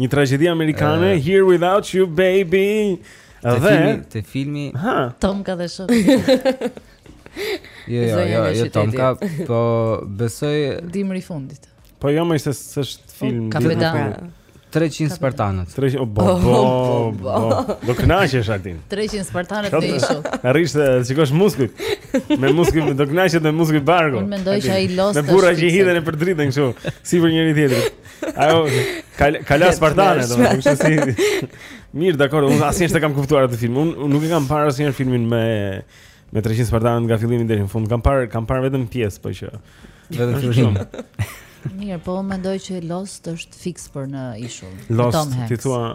Një tragjedi amerikane, uh, Here Without You Baby. Te dhe filmi, te filmi. Ha. Tomka dhe shokët. jo, jo, jo, jo Tomka, po besoj Dimri i fundit. Po jo më se s'është po, film. Ka vëda. 300 spartanët. 300 oh, bo, bo, oh, bo, bo. Do kënaqesh Altin. 300 spartanët te ishulli. Arrish të shikosh muskujt. Me muskujt do kënaqet me muskujt e barkut. Unë mendoj se ai Lost. Me burra që hidhen për dritën kështu, sipër njëri tjetrit. Ajo kal, kala spartane domethënë, kështu si. Mirë, dakor, unë asnjëherë s'e kam kuptuar atë film. Unë nuk e kam parë asnjëherë filmin me me 300 spartanët nga fillimi deri në fund. Kam parë, kam parë vetëm pjesë, po që vetëm filmin. Mirë, po unë mendoj që Lost është fiks për në ishull. Lost, ti thua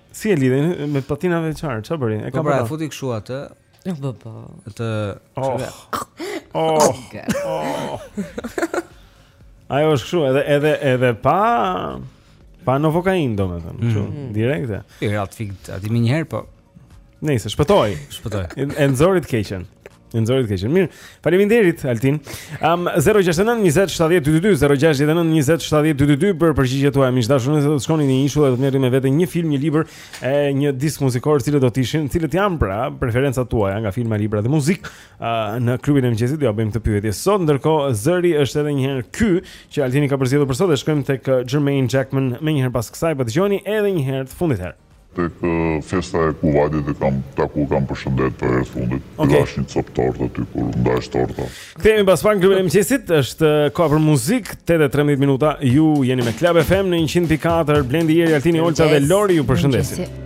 Si e lidhin me patinave çar, çfarë bëri? E po ka pra, bërë. Po futi kshu atë. Jo, po po. Atë. Oh. Oh. oh. Ajo është kshu, edhe edhe edhe pa pa novokainë domethënë, mm. kështu, mm. direkte. I ra të fikët aty më një herë, po. Nëse shpëtoi, shpëtoi. E nxori të keqen. Na e nxorri të keqen. Mirë. Faleminderit Altin. Um 069 20 70 222 069 20 70 222 për përgjigjet tuaja. Miq të dashur nëse do të shkoni në një ishull dhe do të merrni me vete një film, një libër e një disk muzikor, cilët do të ishin, cilët janë pra preferencat tuaja nga filma, libra dhe muzikë uh, në klubin e mëngjesit do ta bëjmë këtë pyetje. Sot ndërkohë zëri është edhe një herë ky që Altini ka përzgjedhur për sot dhe shkojmë tek Jermaine Jackman menjëherë pas kësaj, po dëgjoni edhe një herë të fundit herë. Tek festa e Kuvajtit e kam taku kam përshëndet për herë të fundit. Okay. Dhe është një copë tortë aty kur ndash torta. Kthehemi pas pak klubin e mëngjesit, është koha për muzikë 8:13 minuta. Ju jeni me Club FM në 100.4 Blendi Eri Altini Olta dhe Lori ju përshëndesin.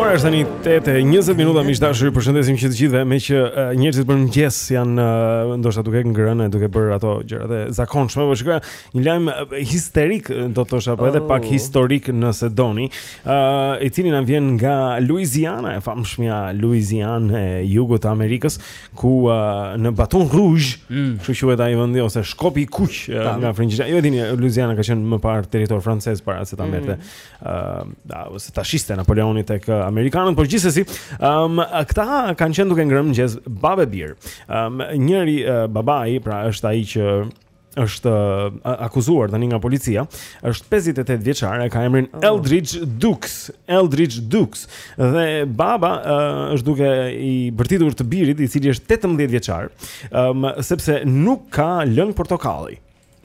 Ora është tani 8:20 minuta miq të dashur ju përshëndesim që të gjithëve meqë uh, njerëzit për mëngjes janë uh, ndoshta duke ngrënë duke bërë ato gjërat e zakonshme po shikoja një lajm uh, histerik do të thoja po edhe oh. pak historik nëse doni uh, i cili na vjen nga Louisiana e famshmja Louisiana e jugut të Amerikës ku uh, në Baton Rouge, mm. kështu quhet ai vendi ose Shkopi i Kuq uh, nga frëngjishtja. Ju e dini, Louisiana ka qenë më parë territor francez para se ta mm. merrte. Ëm, mm. uh, ose ta shiste Napoleoni tek uh, amerikanët, por gjithsesi, ëm, um, këta kanë qenë duke ngrënë mëngjes babë e bir. Ëm, um, njëri uh, babai, pra është ai që është akuzuar tani nga policia, është 58 vjeçar, e ka emrin oh. Eldridge Dukes, Eldridge Dukes. Dhe baba uh, është duke i bërtitur të birit, i cili është 18 vjeçar, um, sepse nuk ka lëng portokalli.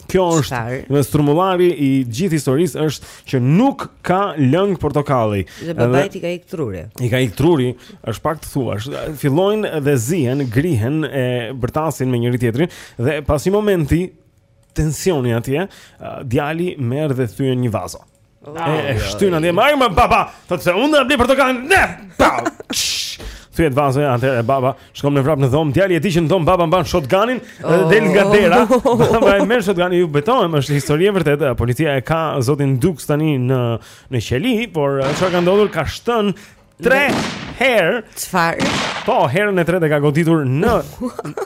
Kjo është në strumullari i gjithë historisë është që nuk ka lëng portokalli. Dhe babait i ka ik truri. I ka ik truri Është pak të thuash. Fillojnë dhe zihen, grihen e bërtasin me njëri tjetrin dhe pas një momenti tensioni atje, djali merr dhe thyen një vazo. E shtyn atje, marrim me baba. Thotë se unë do të blej portokallin. Ne. Thyhet vazoja atje e baba, shkon me vrap në dhomë. Djali e di që në dhomë baba mban shotganin dhe oh. del nga dera. Baba e merr shotganin, ju betohem, është histori e vërtetë. Policia e ka zotin Dukes tani në në qeli, por çfarë ka ndodhur? Ka shtën 3 herë. Çfarë? Po, herën e tretë ka goditur në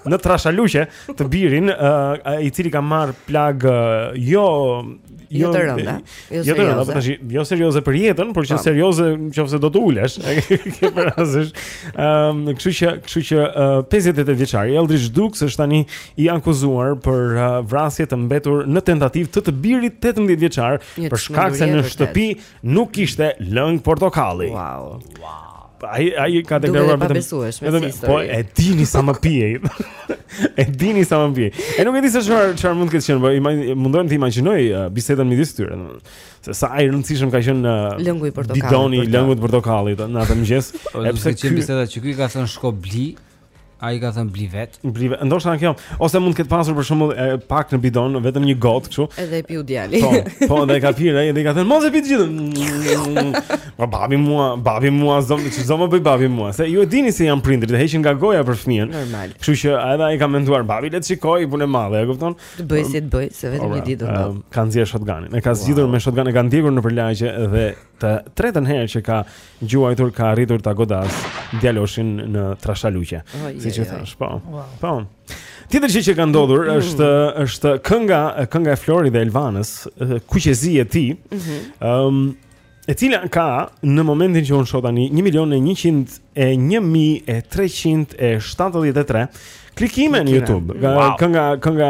në trashaluqe të birin, uh, i cili ka marr plagë uh, jo jo, jo të rënda. Jo, jo të rënda, po tash jo serioze për jetën, por që po. serioze nëse do të ulesh. Ke parasysh. Ehm, um, kështu që, kështu që uh, 58 vjeçari Eldridge Dukes është tani i akuzuar për uh, vrasje të mbetur në tentativë të të birit 18 vjeçar për shkak se në shtëpi Nuk kishte lëng portokalli. Wow. Wow. Ai ai ka deklaruar vetëm. Vetëm po e dini sa më pije. e dini sa më pije. E nuk e di se çfarë çfarë mund të ketë qenë, po mundohem të imagjinoj uh, bisedën midis tyre, domethënë. Se sa i rëndësishëm ka qenë uh, lëngu i portokallit. Bidoni i lëngut të portokallit në atë mëngjes. Edhe pse kemi biseda që ky ka thënë shko bli, Ai ka thënë bli vet? Bli vet. Ndoshta kjo, ose mund të ketë pasur për shembull pak në bidon, vetëm një gotë kështu. Edhe e piu djali. Po, po edhe e ka pirë ai edhe i ka thënë mos e pi të gjithën. Po babi mua, babi mua zom, zom bëj babi mua. Se ju e dini si janë prindërit, e heqin nga goja për fëmijën. Normal. Kështu që edhe ai ka menduar babi le të shikoj punë e madhe, e kupton? Të bëj si të bëj, se vetëm një ditë do. Ka nxjerr shotganin. E ka zgjidhur me shotganin, e ka ndjekur nëpër lagje dhe Të tretën herë që ka gjuajtur ka arritur ta godas djaloshin në trashaluqe, siç e thash, po. Po. Tjetër gjë që ka ndodhur mm. është është kënga, kënga e Florit dhe Elvanës, Kuqezi je ti. Ëm mhm. ehm, e cila ka në momentin që unë shoh tani 1 milion e 101 373 klikime në YouTube. Kënga wow. kënga kënga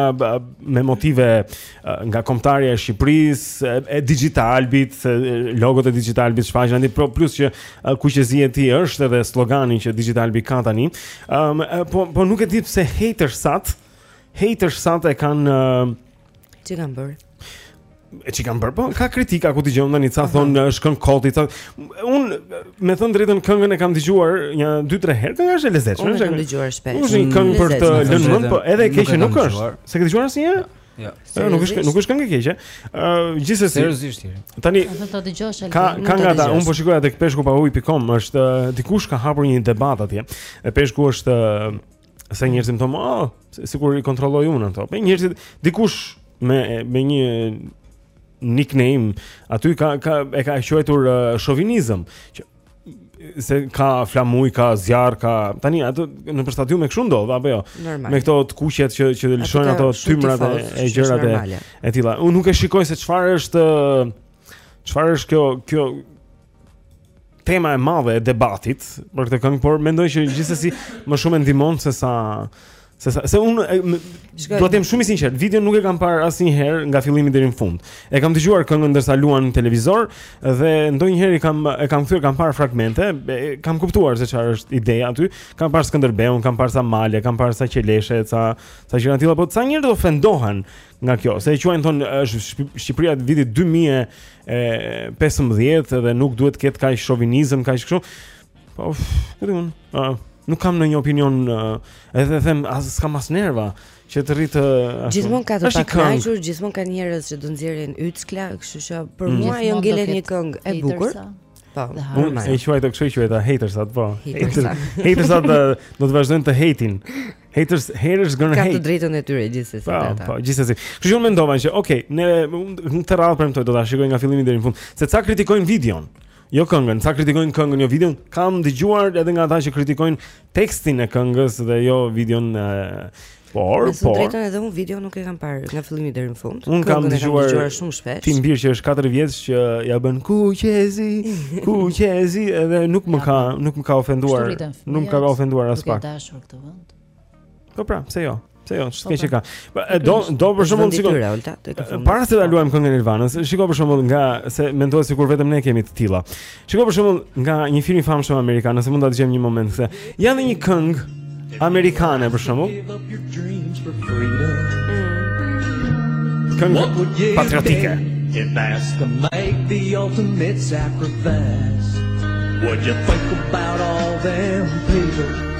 me motive nga kombëtarja e Shqipërisë, e Digitalbit, logot e Digitalbit shfaqen aty po plus që kuqezi je ti është edhe slogani që Digitalbi ka tani. Ëm um, po po nuk e di pse hatersat, hatersat e kanë Ç'i kanë bër? E ç'i kanë bër? Po ka kritika ku dëgjon tani ça thon shkon koti ça thon. Un me thën të drejtën këngën e kam dëgjuar një 2-3 herë, kënga është e lezetshme. Unë e kam dëgjuar shpesh. S'është një këngë për të lënë pa mend, po edhe e keqe nuk është. S'e ke dëgjuar asnjëherë? Jo. Ja. Nuk është nuk është këngë e keqe. Ë gjithsesi. Seriozisht. Tani do dëgjosh edhe. Ka ka nga ata, un po shikoja tek peshku pa ujë.com, është dikush ka hapur një debat atje. E peshku është se mm. njerëzit më thonë, "Oh, sikur i kontrolloj unë ato." Po njerëzit dikush me me një nickname aty ka ka e ka quajtur uh, shovinizëm që se ka flamuj, ka zjarr, ka tani ato nëpër stadium e kështu ndodh apo jo. Normal. Me këto të kuqet që që lëshojnë ato tymrat e, e gjërat e e tilla. Unë nuk e shikoj se çfarë është çfarë është kjo kjo tema e madhe e debatit për këtë këngë, por mendoj që gjithsesi më shumë e ndihmon se sa se sa se unë do të jem shumë i sinqert, videon nuk e kam parë asnjëherë nga fillimi deri në fund. E kam dëgjuar këngën ndërsa luan në televizor dhe ndonjëherë kam e kam kthyer, kam parë fragmente, e, kam kuptuar se çfarë është ideja aty. Kam parë Skënderbeun, kam parë ca male, kam parë ca qeleshe, ca ca gjëra të tilla, po ca njerëz ofendohen nga kjo. Se e quajnë thonë është Shqipëria e vitit 2015 dhe nuk duhet të ketë kaq shovinizëm, kaq kështu. Po, ku di un? Ëh, nuk kam ndonjë opinion, edhe them as s'kam as nerva që të rri të ashtu. Gjithmonë ka të pakënaqur, gjithmonë ka njerëz që do nxjerrin yckla, kështu që për mm. mua ajo ngelet një këngë e bukur. Po, unë e quaj të kështu që ata hatersat, po. Hatersat do të vazhdojnë të hejtin. Haters haters gonna hate. Ka të drejtën e tyre gjithsesi po, ata. Po, po, gjithsesi. Kështu që unë mendova që, okay, një radhë premtoj do ta shikoj nga fillimi deri në fund, se ca kritikojnë videon. Jo këngën, ca kritikojnë këngën, jo videon. Kam dëgjuar edhe nga ata që kritikojnë tekstin e këngës dhe jo videon e Por, Me thënë, por. Drejtën edhe un videon nuk e kam parë nga fillimi deri në fund. Un e kam dëgjuar shumë shpesh. Tim bir që është 4 vjeç që ja bën kuq e zi, kuq e zi edhe nuk më ka, nuk më ka ofenduar. Nuk më ka ofenduar aspak. në vend. Po pra, pse jo? Pse jo? Çka po, që pra. ka? Po, do do për shembull sikur. Para se ta luajmë këngën e Nirvanës, shikoj për shembull nga se mendohet sikur vetëm ne kemi të tilla. Shikoj për shembull nga një film i famshëm amerikan, nëse mund ta dëgjojmë një moment se ja një këngë amerikane për shembull. Mm. Këngë patriotike. If asked to make the ultimate sacrifice. Would you think about all them people?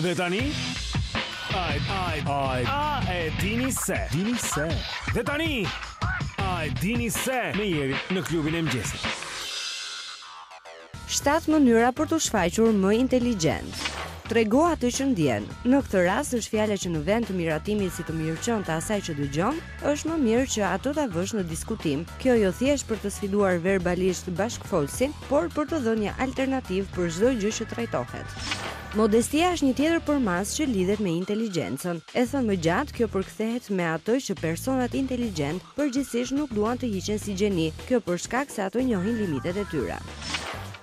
Dhe tani Ai, ai, ai, ai, e dini se, dini se. Dhe tani, a e dini se me Jerin në klubin e mëngjesit. Shtatë mënyra për t'u shfaqur më inteligjent. Trego atë që ndjen. Në këtë rast është fjala që në vend të miratimit si të mirëqenë të asaj që dëgjon, është më mirë që atë ta vësh në diskutim. Kjo jo thjesht për të sfiduar verbalisht bashkëfolësin, por për të dhënë një alternativë për çdo gjë që trajtohet. Modestia është një tjetër përmasë që lidhet me inteligjencën. E thënë më gjatë, kjo përkthehet me atë që personat inteligjentë përgjithësisht nuk duan të hiqen si gjeni, kjo për shkak se ato njohin limitet e tyre.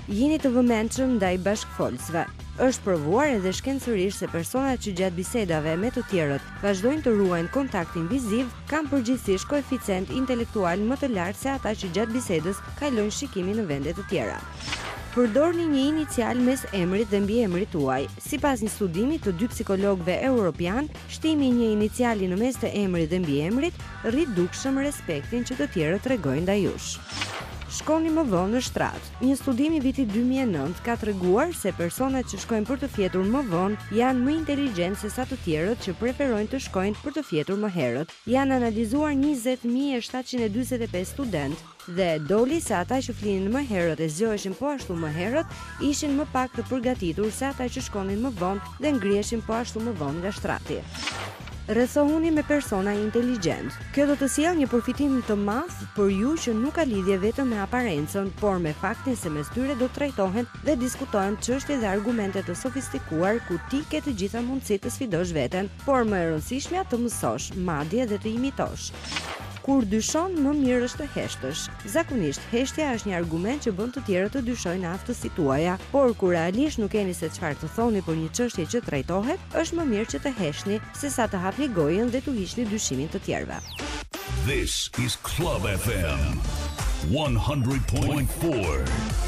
Jini të vëmendshëm ndaj bashkëfolësve. Është provuar edhe shkencërisht se personat që gjatë bisedave me të tjerët vazhdojnë të ruajnë kontaktin viziv, kanë përgjithësisht koeficient intelektual më të lartë se ata që gjatë bisedës kalojnë shikimin në vende të tjera. Përdorni një inicial mes emrit dhe mbiemrit tuaj. Sipas një studimi të dy psikologëve europian, shtimi i një iniciali në mes të emrit dhe mbiemrit rrit dukshëm respektin që të tjerët tregojnë ndaj jush. Shkoni më vonë në shtrat. Një studim i vitit 2009 ka treguar se personat që shkojnë për të fjetur më vonë janë më inteligjentë se sa të tjerët që preferojnë të shkojnë për të fjetur më herët. Janë analizuar 20745 studentë Dhe doli se ata që flinin më herët e zgjoheshin po ashtu më herët, ishin më pak të përgatitur se ata që shkonin më vonë dhe ngriheshin po ashtu më vonë nga shtrati. Rrethohuni me persona inteligjentë. Kjo do të sjellë një përfitim të madh për ju që nuk ka lidhje vetëm me aparencën, por me faktin se mes tyre do të trajtohen dhe diskutohen çështje dhe argumente të sofistikuar ku ti ke të gjitha mundësitë të sfidosh veten, por më e rëndësishmja të mësosh, madje dhe të imitosh. Kur dyshon, më mirë është të heshtësh. Zakonisht, heshtja është një argument që bën të tjerët të dyshojnë në aftësitë tuaja. Por kur realisht nuk keni se çfarë të thoni për një çështje që trajtohet, është më mirë që të heshtni, sesa të hapni gojën dhe t'u hiqni dyshimin të tjerëve. This is Club FM 100.4.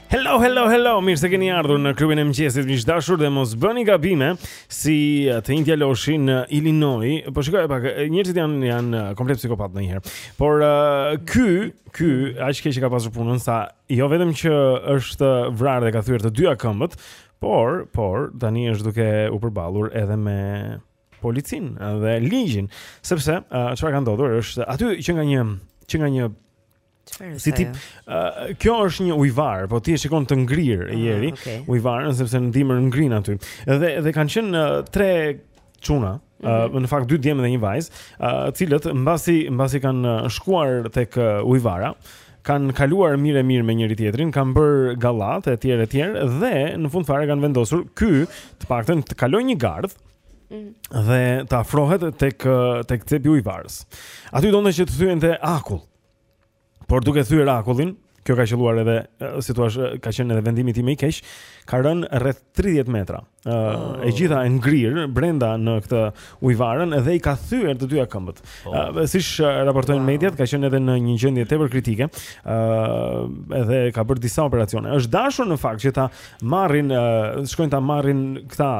Hello, hello, hello, mirë se keni ardhur në klubin e mëngjesit miq të dashur dhe mos bëni gabime Si uh, te ky djaloshi në Illinois Po shikoje pak, njerëzit janë, janë uh, komplet psikopatë ndonjëherë Por uh, ky, ky, aq keq e ka pasur punën Sa jo vetëm që është vrarë dhe ka thyer të dyja këmbët Por, por, tani është duke u përballur edhe me policinë dhe ligjin Sepse, uh, çfarë ka ndodhur është aty që nga një, që nga një Çfarë është? Si tip, uh, kjo është një ujëvarë, po ti e shikon të ngrirë ah, ieri, okay. ujëvarën sepse në dimër ngrin aty. Dhe dhe kanë qenë uh, tre çuna, mm -hmm. uh, në fakt dy djem dhe një vajzë, të uh, cilët mbasi mbasi kanë shkuar tek uh, ujëvara, kanë kaluar mirë e mirë me njëri-tjetrin, kanë bërë gallatë e tjerë e tjerë dhe në fund fare kanë vendosur ky të paktën të kalojë një gardh mhm. dhe të afrohet tek tek cepi i ujëvarës. Aty donte që të thyente akull. Por duke thyer akullin, kjo ka qëlluar edhe, si thua, ka qenë edhe vendimi i tij më i keq, ka rënë rreth 30 metra. Ë oh. e gjitha e ngrirë brenda në këtë ujëvarën dhe i ka thyer të dyja këmbët. Oh. Uh, siç raportojnë wow. mediat, ka qenë edhe në një gjendje tepër kritike. Ë uh, edhe ka bërë disa operacione. Është dashur në fakt që ta marrin, uh, shkojnë ta marrin këta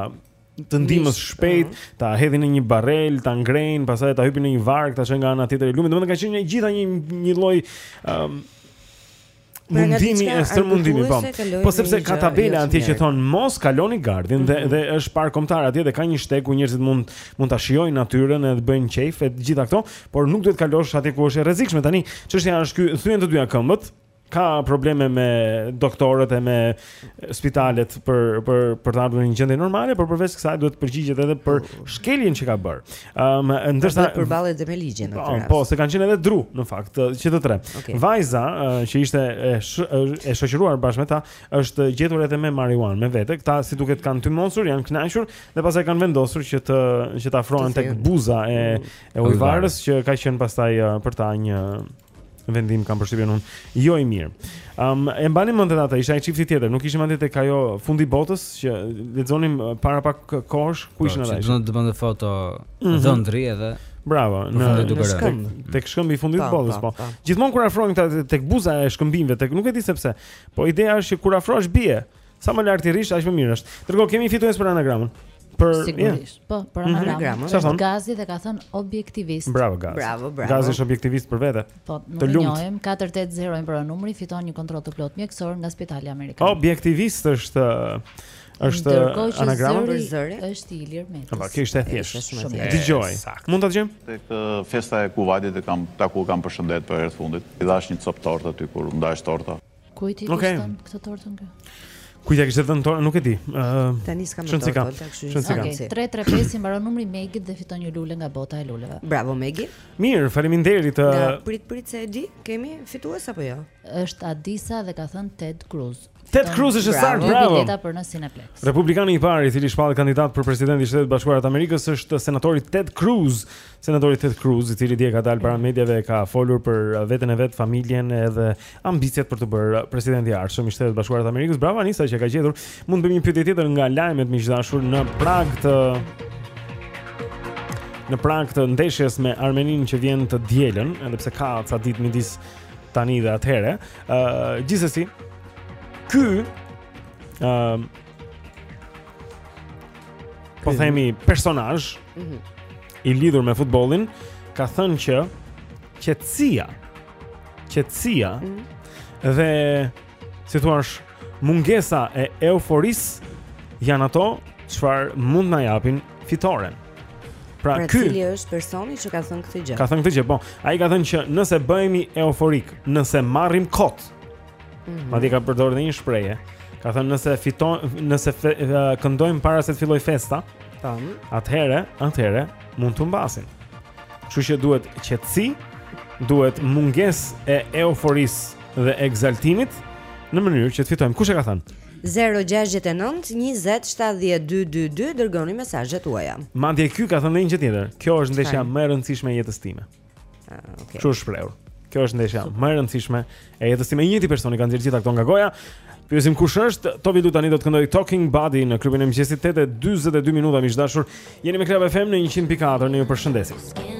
të ndihmës së shpejtë, po. ta hedhin në një barelë, ta ngrejnë, pastaj ta hypin në një varkë, ta çojnë nga ana tjetër e lumit. Domethënë ka qenë e gjitha një një lloj um, mundimi e stërmundimi po. Po sepse ka tabela atje që thonë mos kaloni gardhin dhe mhm. dhe është park kombëtar atje dhe ka një shteg ku njerëzit mund mund ta shijojnë natyrën edhe të bëjnë qejf e të gjitha këto, por nuk duhet të kalosh atje ku është e rrezikshme tani. Çështja është ky thyen të dyja këmbët, ka probleme me doktorët e me spitalet për për për të ardhur në një gjendje normale, por përveç kësaj duhet të përgjigjet edhe për shkeljen që ka bërë. Ëm um, ndërsa përballet dhe me ligjin atë. Po, po, se kanë qenë edhe dru në fakt, që të tre. Okay. Vajza uh, që ishte e sh, e shoqëruar bashkë me ta, është gjetur edhe me marijuanë me vete. Këta si duket kanë tymosur, janë kënaqur dhe pastaj kanë vendosur që të që të afrohen tek buza e e ujvarës që ka qenë pastaj uh, për ta një vendim kam përshtypjen unë, jo i mirë. Um, e mbani mend edhe ata, ishte ai çifti tjetër, nuk ishim ne të tek ajo fundi i botës që lexonim uh, para pak kohësh, ku po, ishin ata? Do të bënte foto mm -hmm. dhëndri edhe. Bravo, në fund duke rënë. Tek shkëmbi i fundit të botës, po. Gjithmonë kur afrohen këta tek buza e shkëmbinjve, tek nuk e di sepse. Po ideja është që kur afrohesh bie. Sa më lart të rrish, aq më mirë është. Ndërkohë kemi fitues për anagramën. Po sigurisht. Po, për mhm. anagramën. Mm -hmm. Gazi dhe ka thënë objektivist. Bravo Gazi. Bravo, bravo. Gazi është objektivist për vete. Po, nuk të njohim 480 i mbaron numri, fiton një kontroll të plotë mjekësor nga Spitali Amerikan. Objektivist është është anagrama për zëri. Është i Ilir Metës. Po, kjo është e thjeshtë. Dëgjoj. Mund ta dëgjojmë? Tek festa e Kuvajtit e kam taku, e kam përshëndet për herë të fundit. I dhash një copë tortë aty kur u nda torta. Kujt ia okay. kushton këtë tortën kë? Kujt ia kishte dhënë tortën, nuk e di. Ëh. Uh, Tani s'kam më tortë, kam. Shën si kam. 335 i mbaron numri Megit dhe fiton një lule nga bota e luleve. Bravo Megi. Mirë, faleminderit. Uh, prit prit se e di, kemi fitues apo jo? Është Anisa dhe ka thënë Ted Cruz. Ted Cruz është e saktë, bravo. Një biletë për në Cineplex. Republikani i parë i cili shpall kandidat për president i Shteteve të Bashkuara të Amerikës është senatori Ted Cruz, Senatori Ted Cruz, i cili dje ka dalë para mediave e ka folur për veten e vet, familjen edhe ambiciet për t'u bërë president i ardhshëm i Shteteve të Bashkuara të Amerikës. Bravo Anisa që e ka gjetur. Mund të bëjmë një pyetje tjetër nga lajmet miq të dashur në prag të në prag të ndeshjes me Armeninë që vjen të dielën, edhe pse ka ca ditë midis tani dhe atëherë. Ë, uh, gjithsesi, ky ë uh, po themi personazh mm -hmm. i lidhur me futbollin ka thënë që qetësia qetësia mm -hmm. dhe si t'ju them mungesa e euforisë janë ato çfarë mund të na japin fitoren. Pra, pra ky cili është personi që ka thënë këtë gjë? Ka thënë këtë gjë, po. Ai ka thënë që nëse bëhemi euforik, nëse marrim kot, Mm -hmm. Madje ka përdorur dhe një shprehje. Ka thënë nëse fiton, nëse fe, këndojmë para se të fillojë festa, tan, atëherë, atëherë mund të humbasim. Kështu që duhet qetësi, duhet mungesë e euforisë dhe ekzaltimit në mënyrë që të fitojmë. Kush e ka thënë? 0-6-9-20-7-12-2 Dërgoni mesazhet tuaja Madje ky ka thënë dhe një gjë tjetër Kjo është ndeshja më e rëndësishme e jetës time Ah, okay. Është shprehur. Kjo është ndeshja më e rëndësishme e jetës sime. I njëjti person i ka nxjerrë gjitha këto nga goja. Pyesim kush është? Tove Lo tani do të këndojë Talking Body në klubin e mëngjesit 8:42 minuta miq të dashur. Jeni me Club FM në 100.4 ne ju përshëndesim.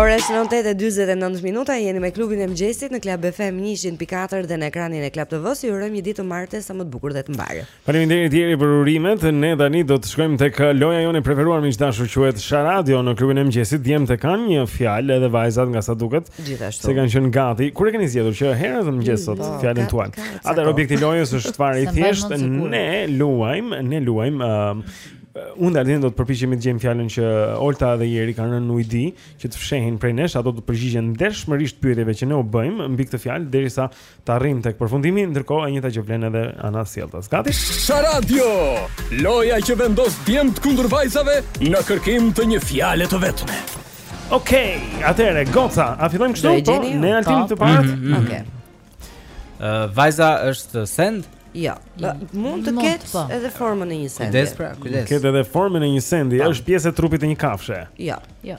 Ora shënon 8:49 minuta, jeni me klubin e mëngjesit në Club FM 100.4 dhe në ekranin e Club TV-së. Ju urojmë një ditë të martë sa më të bukur dhe të mbarë. Faleminderit Jeri për urimet. Ne tani do të shkojmë tek uh, loja jonë e preferuar miq të dashur quhet Sharadio në klubin e mëngjesit. Djemtë kanë një fjalë edhe vajzat nga sa duket. Gjithashtu. Se kanë qenë gati. Kur e keni zgjedhur që herët në mëngjes sot mm, fjalën tuaj. Atëherë objekti i lojës është fare i thjeshtë. Ne luajmë, ne luajmë um, uh, Unë dhe Ardi do të përpiqemi të gjejmë fjalën që Olta dhe Jeri kanë rënë në ujdi Që të fshehin prej nesh Ato do të përgjigjen ndershmërisht pyetjeve që ne u bëjmë Mbi këtë fjalë Derisa të arrijmë tek përfundimi, ndërkohë e njëjta gjë vlen edhe anasjelltas. Gati? Sharadio! Loja që vendos djemtë kundër vajzave në kërkim të një fjale të vetme. Okej, okay, atëherë goca, a fillojmë kështu? Po, ne altim të parë. Mm -hmm. Okej. Okay. Uh, vajza është send? Jo. Ja. Mund të ketë po. edhe formën e një sendi. Kujdes pra, kujdes. Ketë edhe formën e një sendi, është pjesë e trupit të një kafshe. Jo. Ja. Jo. Ja.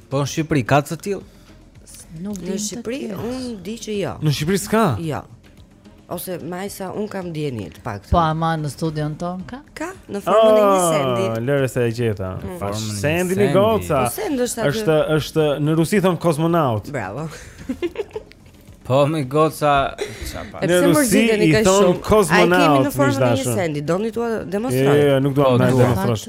Po në Shqipëri ka të tillë? Nuk di. Në Shqipëri unë di që jo. Në Shqipëri s'ka? Jo. Ose me aq sa unë kam dijeni të paktën. Po ama në studion tonë ka? Ka, në formën e një ah, sendi. Oh, lëre se e gjeta. Në formën e sendi. Sendi goca. Po është është në Rusi thonë kozmonaut. Bravo. Po me goca ça pa. Në Rusi i thonë kozmonaut. E kemi në formën e një sendi, doni t'jua demonstroj. Jo, jo, nuk duam po, të demonstrosh.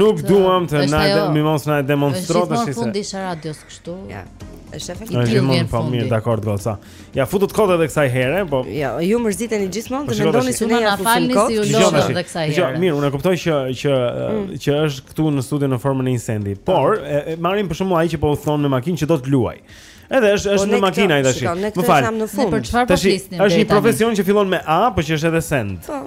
Nuk duam të na mi mos na demonstro tash. Është në fundi i radios kështu. Ja. Është efektiv. Është më po mirë, dakor goca. Ia futët kot edhe kësaj herë, po. Jo, ju mërziteni gjithmonë po, të mendoni se ne na falni si ju lodhë edhe kësaj herë. Jo, mirë, unë e kuptoj që që mm. që është këtu në studio në formën e një sendi. Por, marrim për shembull ai që po udhëton në makinë që do të luaj. Edhe është është po në makinë ai tash. Më fal. Ne për çfarë po flasim? Tash është një profesion që fillon me A, por që është edhe send. Po.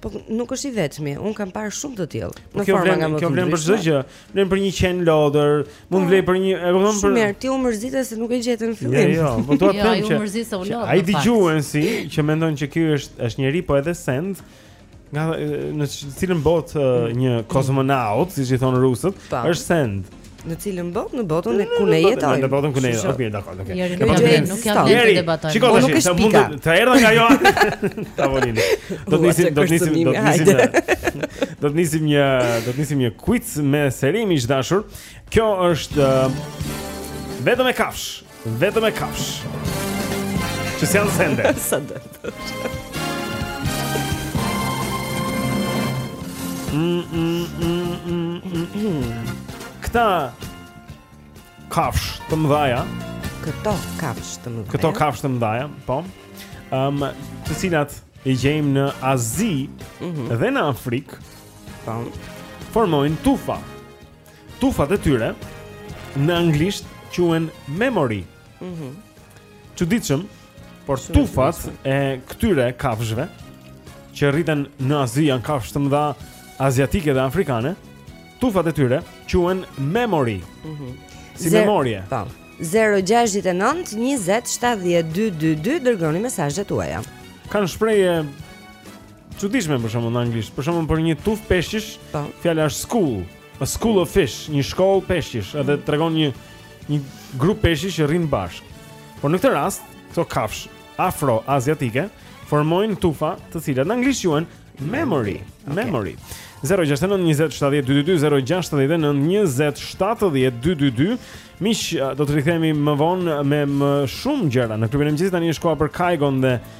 Po nuk është i vetmi, unë kam parë shumë të tillë. Po në forma nga më të. Kjo vlen për çdo gjë. Vlen për një qen lodër, mund po. të vlejë për një, e kupton për. Shumë mirë, ti u mërzite se nuk e gjete në fillim. Jo, jo, po do të jo, them që. Ai dëgjuesi që mendon që ky është është njeri po edhe send. Në cilën botë uh, një kozmonaut, siç i thon rusët, po. është send. Në cilën botë? Në botën e ku ne jetojmë. Në botën ku ne jetojmë. Okej, dakor, okay. Ne nuk jemi në të debatojmë. Shikoj po, tash, të mund të erdha nga jo tavolini. Do të nisim, do të nisim, do të nisim. Do të nisim një, do të nisim një quiz me seri miq të dashur. Kjo është uh, vetëm e kafsh. Vetëm e kafsh. Që s'janë sende. Sa do të thosh. Mm, mm, mm, Këta kafsh të mëdhaja. Këto kafsh të mëdhaja. Këto kafsh të mëdhaja, po. Ëm, um, të cilat i gjejmë në Azi mm -hmm. dhe në Afrikë. Po. Formojnë tufa. Tufat e tyre në anglisht quhen memory. Mhm. Mm Çuditshëm, por tufat e këtyre kafshëve që rriten në Azi janë kafshë të mëdha aziatike dhe afrikane. Tufat e tyre quhen memory. Mhm. Mm si memorie. Po. 069 20 70 222 dërgoni mesazhet tuaja. Kanë shprehje çuditshme për shembull në anglisht. Për shembull për një tuf peshqish, po. fjala është school, a school of fish, një shkollë peshqish, edhe mm. tregon një një grup peshqish që rrin bashkë. Por në këtë rast, këto kafsh afro-aziatike formojnë tufa, të cilat në anglisht quhen memory, okay. memory. 069 20 70 222 069 20 70 222 Miq, do të rikthehemi më vonë me më shumë gjëra në klubin e mëngjesit tani është koha për Kygon dhe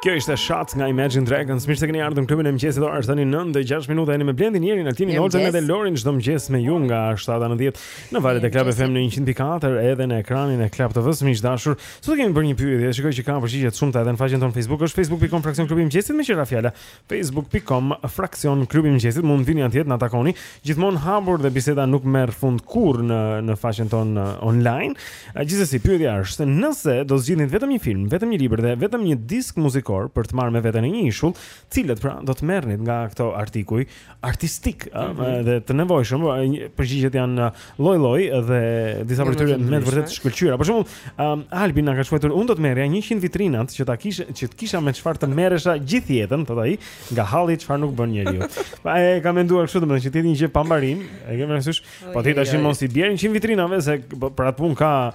Kjo ishte Shots nga Imagine Dragons. Mirë se keni ardhur në klubin e mëngjesit. Ora është tani 9:06 minuta. Jeni me Blendin, Jerin, Altinin, Oltën dhe Lorin çdo mëngjes me ju nga 7 në 10 në valët e Club FM në 104 edhe në ekranin e Club TV-s. Miq dashur, Sot kemi bërë një pyetje dhe shikoj që ka përgjigje të shumta edhe në faqen tonë Facebook, është facebook.com fraksion klubi i mëngjesit meqë ra fjala. facebook.com fraksion klubi i mëngjesit, mund të vini atje të na takoni. Gjithmonë hapur dhe biseda nuk merr fund kurrë në në faqen tonë uh, online. Uh, Gjithsesi, pyetja është, nëse do zgjidhnit vetëm një film, vetëm një libër dhe vetëm një disk muzikor për të marrë me veten në një ishull, cilat pra do të merrnit nga këto artikuj artistik, ëh, mm -hmm. dhe të nevojshëm, po, përgjigjet janë lloj-lloj dhe disa prej tyre me vërtet të shkëlqyera. Për shembull, um, Albin na ka shkruar, "Unë do të merrja 100 vitrinat që ta kisha që të kisha me çfarë të merresha gjithë jetën", thotë ai, "nga halli çfarë nuk bën njeriu." Pa e ka menduar kështu domethënë që t'ish një gjë pa mbarim, e ke parasysh? Po ti tash mos i bjer 100 vitrinave se po, për atë punë ka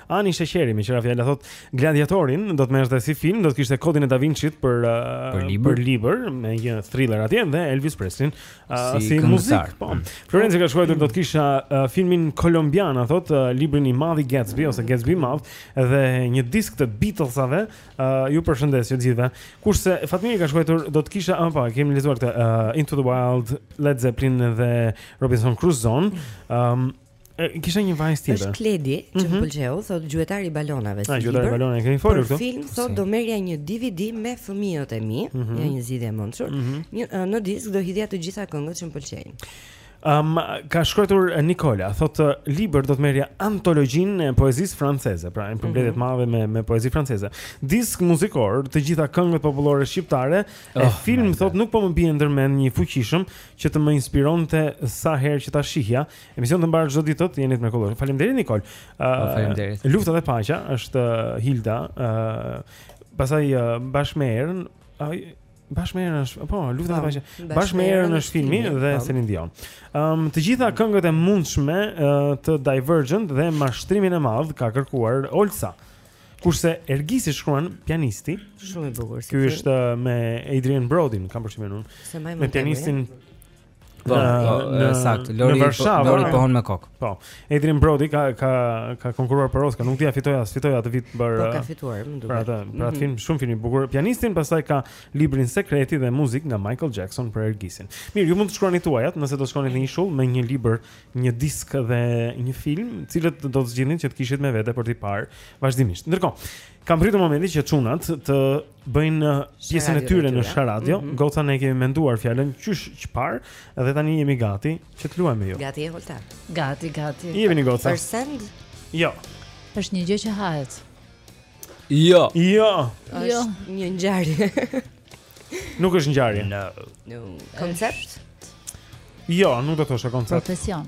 Ani Sheqeri me që ra fjala thot Gladiatorin do të merrte si film, do të kishte Kodin e Da Vinci-t për uh, për libër, për libër me një thriller atje dhe Elvis Presley uh, si, si muzikë. Po. Mm. Florenci ka shkruar do të kisha uh, filmin Kolombiana thot uh, librin i Madhi Gatsby ose Gatsby i Madh dhe një disk të Beatlesave. Uh, ju përshëndes ju të gjithëve. Kurse Fatmir ka shkruar do të kisha, a po uh, e kemi lexuar këtë uh, Into the Wild, Led Zeppelin dhe Robinson Crusoe. Um, Kisha një vajzë tjetër. Është Kledi që mm -hmm. pëlqeu, thotë gjuetari i balonave. Ai gjuetari i balonave kemi folur këtu. Film thotë do merrja një DVD me fëmijët e mi, mm -hmm. ja një zgjidhje e mënçur. Mm -hmm. Një në disk do hidhja të gjitha këngët që më pëlqejnë. Um, ka shkruar Nikola, thotë libër do të merrja antologjinë e poezisë franceze, pra një përmbledhje mm -hmm. e madhe me me poezi franceze. Disk muzikor, të gjitha këngët popullore shqiptare, oh, e film thotë nuk po më bie ndërmend një i fuqishëm që të më inspironte sa herë që ta shihja, Emision të mbarë, çdo ditë, të jeni me kolor. Faleminderit Nikola. Uh, Faleminderit. Lufta dhe paqja është uh, Hilda, ë uh, pastaj uh, bashkë me Erën, uh, bashkë me Erën është, po, lufta dhe paqja. Bashkë me Erën është filmi dhe Celine Dion. Ëm um, të gjitha këngët e mundshme uh, të Divergent dhe mashtrimin e madh ka kërkuar Olsa. Kurse Ergisi shkruan pianisti. Shumë i bukur. Ky është me Adrian Brodin, kam përshtypjen unë. Me pianistin Po, po e saktë. Lori në po, Lori pohon me kokë. Po. Adrian Brody ka ka ka konkurruar për Oscar, nuk di a fitoi, a, fitoi atë vit për Po ka fituar, më duket. Për atë, për atë mhm. film shumë film i bukur. Pianistin pastaj ka librin Sekreti dhe muzikë nga Michael Jackson për Ergisin. Mirë, ju mund të shkruani tuajat nëse do të shkoni në një ishull me një libër, një disk dhe një film, cilët do të zgjidhni që t'i kishit me vete për t'i parë vazhdimisht. Ndërkohë, kam pritur momentin që çunat të bëjnë uh, pjesën e tyre në Sharadio. Mm -hmm. Goca ne e kemi menduar fjalën qysh përpara dhe tani jemi gati që të luajmë me ju. Gati je Holta. Gati, gati. Jemi goca. Është send? Jo. Është një gjë që hahet. Jo. Jo. Jo. Një ngjarje. nuk është ngjarje. No. No. Koncept? Jo, nuk do të thosha koncept. Profesion.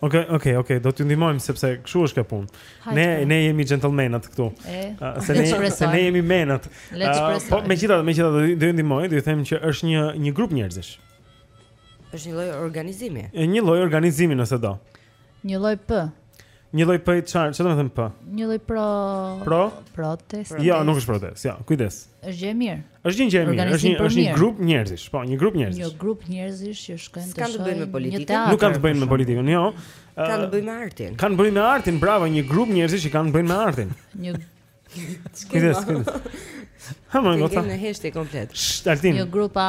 Ok, ok, ok, do t'ju ndihmojmë sepse kshu është kjo punë. Ne po. ne jemi gentlemanët këtu. Uh, se ne se ne jemi menët. Uh, po megjithatë, megjithatë do t'ju ndihmoj, do ju them që është një një grup njerëzish. Është një lloj organizimi. Është një lloj organizimi nëse do. Një lloj P. Një lloj P çfarë? Çfarë do të thotë P? Një lloj pro Pro protest. Jo, nuk është protest. Jo, kujdes. Është gjë e mirë. Është një gjë e mirë, është një është një grup njerëzish, po, një grup njerëzish. Një grup njerëzish që shkojnë të shohin. Kanë të bëjnë me politikën. Nuk kanë të bëjnë me politikën, jo. Kanë të bëjnë me artin. Kanë të bëjnë me artin, bravo, një grup njerëzish që kanë të bëjnë me artin. Një Kujdes, kujdes. Ha më ngadalë. Në heshtje komplet. Altin. Një grup a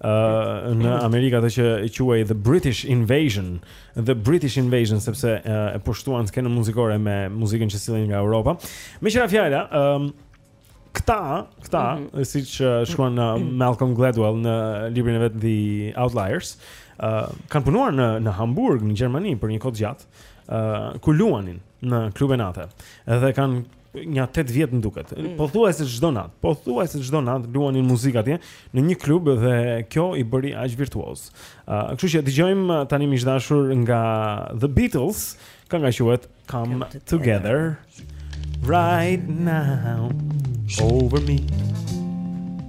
uh, në Amerikë atë që e quaj The British Invasion, The British Invasion sepse uh, e pushtuan skenën muzikore me muzikën që sillin nga Europa. Meqë ra fjala, um, këta, këta, mm -hmm. siç uh, shkruan uh, Malcolm Gladwell në librin e vet The Outliers, uh, kanë punuar në në Hamburg, në Gjermani për një kohë të gjatë, uh, ku luanin në klube nate. Edhe kanë nja 8 vjet më duket. Mm. Pothuajse çdo natë, pothuajse çdo natë luanin muzikë atje në një klub dhe kjo i bëri aq virtuozë. Ë, uh, kështu që dëgjojmë tani miq të dashur nga The Beatles, kënga quhet Come, Come Together. together right now over me.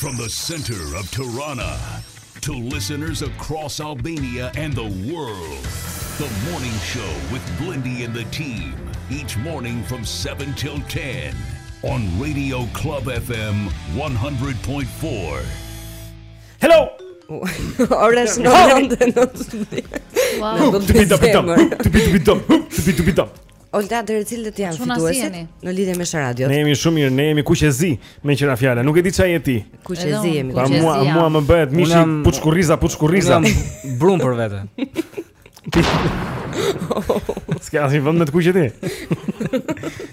From the center of Tirana to listeners across Albania and the world. The morning show with Blendi and the team each morning from 7 till 10 on Radio Club FM 100.4. Hello. Ora është në London. Wow. Të bitë bitë. Të bitë bitë. Të bitë bitë. Olta deri cilët janë fituesit në lidhje me Sharadiot. Ne jemi shumë mirë, ne jemi kuqezi meqë ra fjala. Nuk e di çfarë je ti. Kuqezi jemi. Pa mua, mua më bëhet mishi jam... puçrriza, puçrriza. Jam brum për vete. Ti. S'ka asnjë vend me të kuqe ti.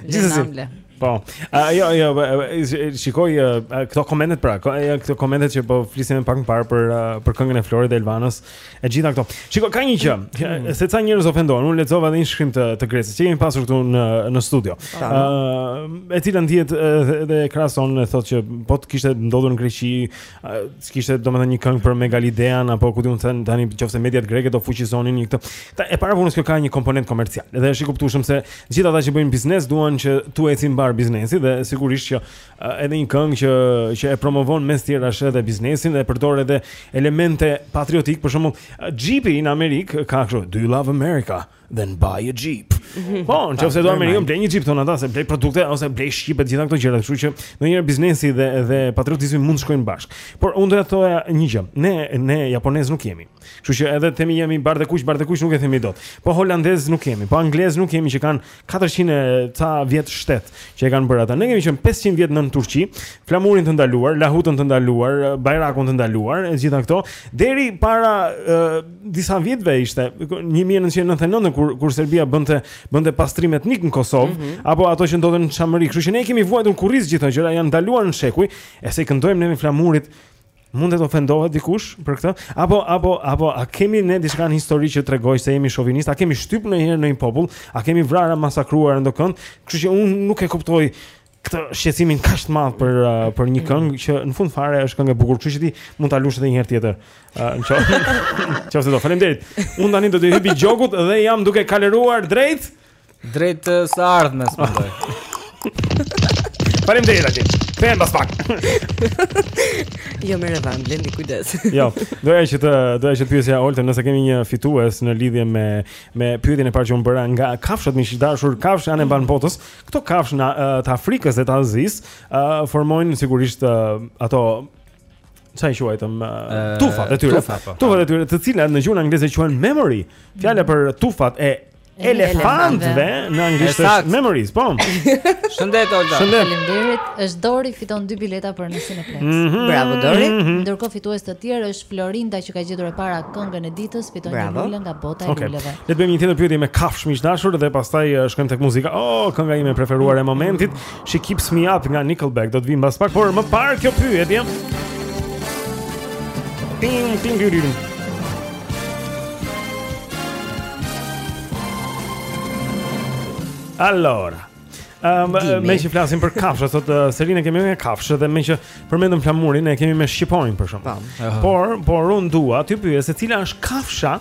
Gjithsesi. Po. A jo, jo, shiko këto komentet pra, janë këto komentet që po flisnim pak më parë për për këngën e Florit dhe Elvanës, e gjitha këto. Shiko, ka një gjë, mm. se ca njerëz ofendohen. Unë lexova edhe një shkrim të të Grecës që e kemi pasur këtu në në studio. Ëh, uh, e cila ndihet edhe krahason e thotë që po të kishte ndodhur në Greqi, Kishte domethënë një këngë për Megali Idenë apo ku di unë tani nëse mediat greke do fuqizonin një këtë. Ta e para punës kjo ka një komponent komercial. Dhe është i kuptueshëm se gjithë ata që bëjnë biznes duan që t'u ecë mbarë biznesi dhe sigurisht që edhe një këngë që që e promovon mes tjerash edhe biznesin dhe e përdor edhe elemente patriotike, për shembull, Jeepi në Amerikë ka kështu Do you love America? then buy a jeep. Po, nëse do Amerikën blej një jeep thonë ata ose blej produkte ose blej shqip e të gjitha këto gjëra, kështu që ndonjëherë biznesi dhe dhe patriotizmi mund të shkojnë bashkë. Por unë do të thoja një gjë, ne ne japonezë nuk jemi. Kështu që edhe themi jemi bardhë kuq, bardhë kuq nuk e themi dot. Po holandezë nuk jemi, po anglezë nuk jemi që kanë 400 e ca vjet shtet që e kanë bërë ata. Ne kemi qenë 500 vjet nën Turqi, flamurin të ndaluar, lahutën të ndaluar, bajrakun të ndaluar, e gjitha këto deri para disa viteve ishte 1999 kur kur Serbia bënte bënte pastrim etnik në Kosovë mm -hmm. apo ato që ndodhën në Çamëri. Kështu që ne i kemi vuajtur në kurriz gjithë këto gjëra janë ndaluar në shekuj, e se i këndojmë ne flamurit mund të ofendohet dikush për këtë apo apo apo a kemi ne diçka në histori që tregojë se jemi shovinistë, a kemi shtyp ndonjëherë ndonjë popull, a kemi vrarë a masakruar ndokënd? Kështu që unë nuk e kuptoj këtë shqetësimin kaq të madh për uh, për një këngë që në fund fare është këngë e bukur, kështu që ti mund ta luash edhe një herë tjetër. Uh, në çfarë? Çfarë do? Faleminderit. Unë tani do t'i hipi gjokut dhe jam duke kaleruar drejt drejt uh, së ardhmes, mendoj. Faleminderit atë. Kthehemi pas pak. jo me revan, blendi kujdes. jo, doja që të doja që të pyesja Oltën nëse kemi një fitues në lidhje me me pyetjen e parë që unë bëra nga kafshët miq të dashur, kafshë anembanë botës, Këto kafshë na të Afrikës dhe të Azisë ë uh, formojnë sigurisht uh, ato ça i quajmë uh, tufat e tyre. Tufat, po. tufat e tyre, të cilat në gjuhën angleze quhen memory. Fjala për tufat e elefantëve në anglisht është memories, po. Shëndet Olga. Shëndet. Faleminderit. Është Dori fiton dy bileta për nesër në Cineplexx. Mm -hmm. Bravo Dori. Mm -hmm. Ndërkohë fitues të tjerë është Florinda që ka gjetur e para këngën e ditës fiton një lule nga bota e okay. luleve. Le të bëjmë një tjetër pyetje me kafshë miq të dashur dhe pastaj eh, shkojmë tek muzika. Oh, kënga ime e preferuar e momentit, She Keeps Me Up nga Nickelback. Do të vijë mbas pak, por më parë kjo pyetje. Tim tim tim. Allora Um, meqë flasim për kafshë, sot uh, serinë e kemi me kafshë dhe meqë përmendëm flamurin, ne e kemi me shqiponjën për shembull. Uh. Por, por unë dua t'ju pyes se cila është kafsha,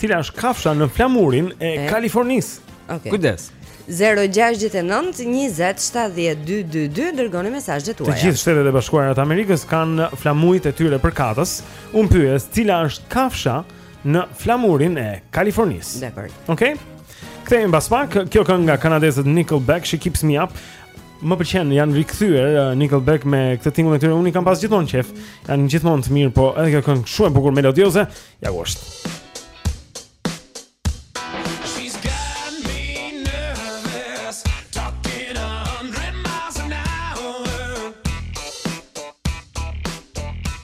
cila është kafsha në flamurin e, e? Kalifornisë. Okay. Kujdes. 0-6-9-20-7-2-2-2 Dërgoni mesazhet tuaja Të gjithë shtetet e bashkuara të Amerikës Kanë flamujt e tyre përkatës Unë pyes, cila është kafsha Në flamurin e Kalifornisë Dakord Oke okay? Kthehemi pas pak, kjo këngë nga kanadezët Nickelback, She Keeps Me Up. Më pëlqen, janë rikthyer uh, Nickelback me këtë tingullin e tyre. Unë i kam pas gjithmonë qejf. Janë gjithmonë të mirë, po edhe kjo këngë shumë e bukur melodioze. Ja ku është.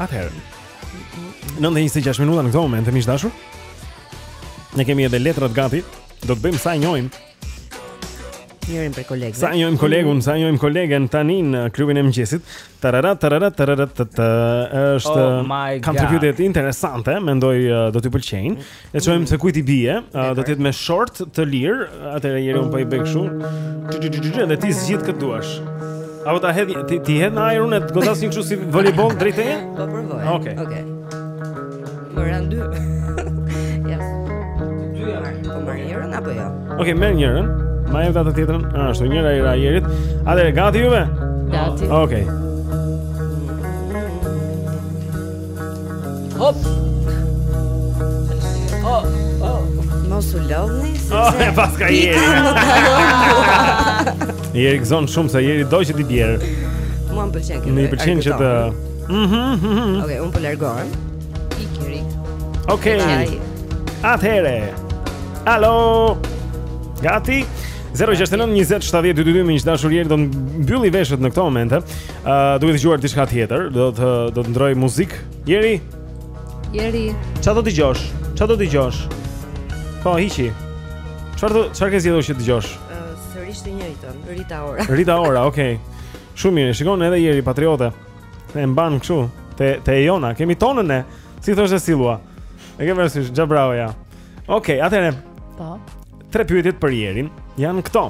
Atëherë. Nëntë e njëzet e gjashtë minuta në këtë momente miq të dashur. Ne kemi edhe letrat gati. Do të bëjmë sa e njohim. Njërin për kolegën. Sa e njohim kolegun, sa e njohim kolegen tani në klubin e mëngjesit. Tarara tarara tarara ta është oh kam ca pyetje interesante, mendoj uh, do t'ju pëlqejnë. Le të shohim mm. se kujt i bie, uh, do të jetë me short të lirë, atëherë Jeri unë po i bëj kështu. Dhe ti zgjidh kë të duash. Apo ta hedh t'i t'i hedh në ajër e ta godas një kështu si volejboll drejt teje? Po provoj. Okej. Okay. Okej. Okay. Më ranë dy. Ja. Dy janë. Po marr njërën apo jo? Okej, okay, merr njërën. Ma jep atë tjetrën. Ah, ashtu njëra i ra Jerit. Atëherë gati juve? Gati. Okej. Okay. Hop. Oh, oh. Mos u lodhni, oh, sepse. Oh, paska i. Jeri gzon shumë se jeri do që t'i bjerë. Mua më pëlqen këtë. Më pëlqen që të. Mhm. mhm, mhm. Okej, un po largohem. Pikëri. Okej. Atëre. Alo. Gati. 069 20 70 22 miq të dashur Jeri do të mbylli veshët në këtë moment. uh, duke dëgjuar diçka tjetër, do të do të ndrroj muzikë. Jeri. Jeri. Çfarë do të dëgjosh? Çfarë do të dëgjosh? Po hiqi. Çfarë do çfarë ke zgjedhur që të dëgjosh? Uh, sërish të njëjtën, Rita Ora. Rita Ora, okay. Shumë mirë. Shikon edhe Jeri patriote. E mban kështu, te te jona. Kemi tonën ne. Si thoshte Silua. E ke parasysh, xha Brahoja Okej, okay, atëre Po Tre pyetjet për jerin janë këto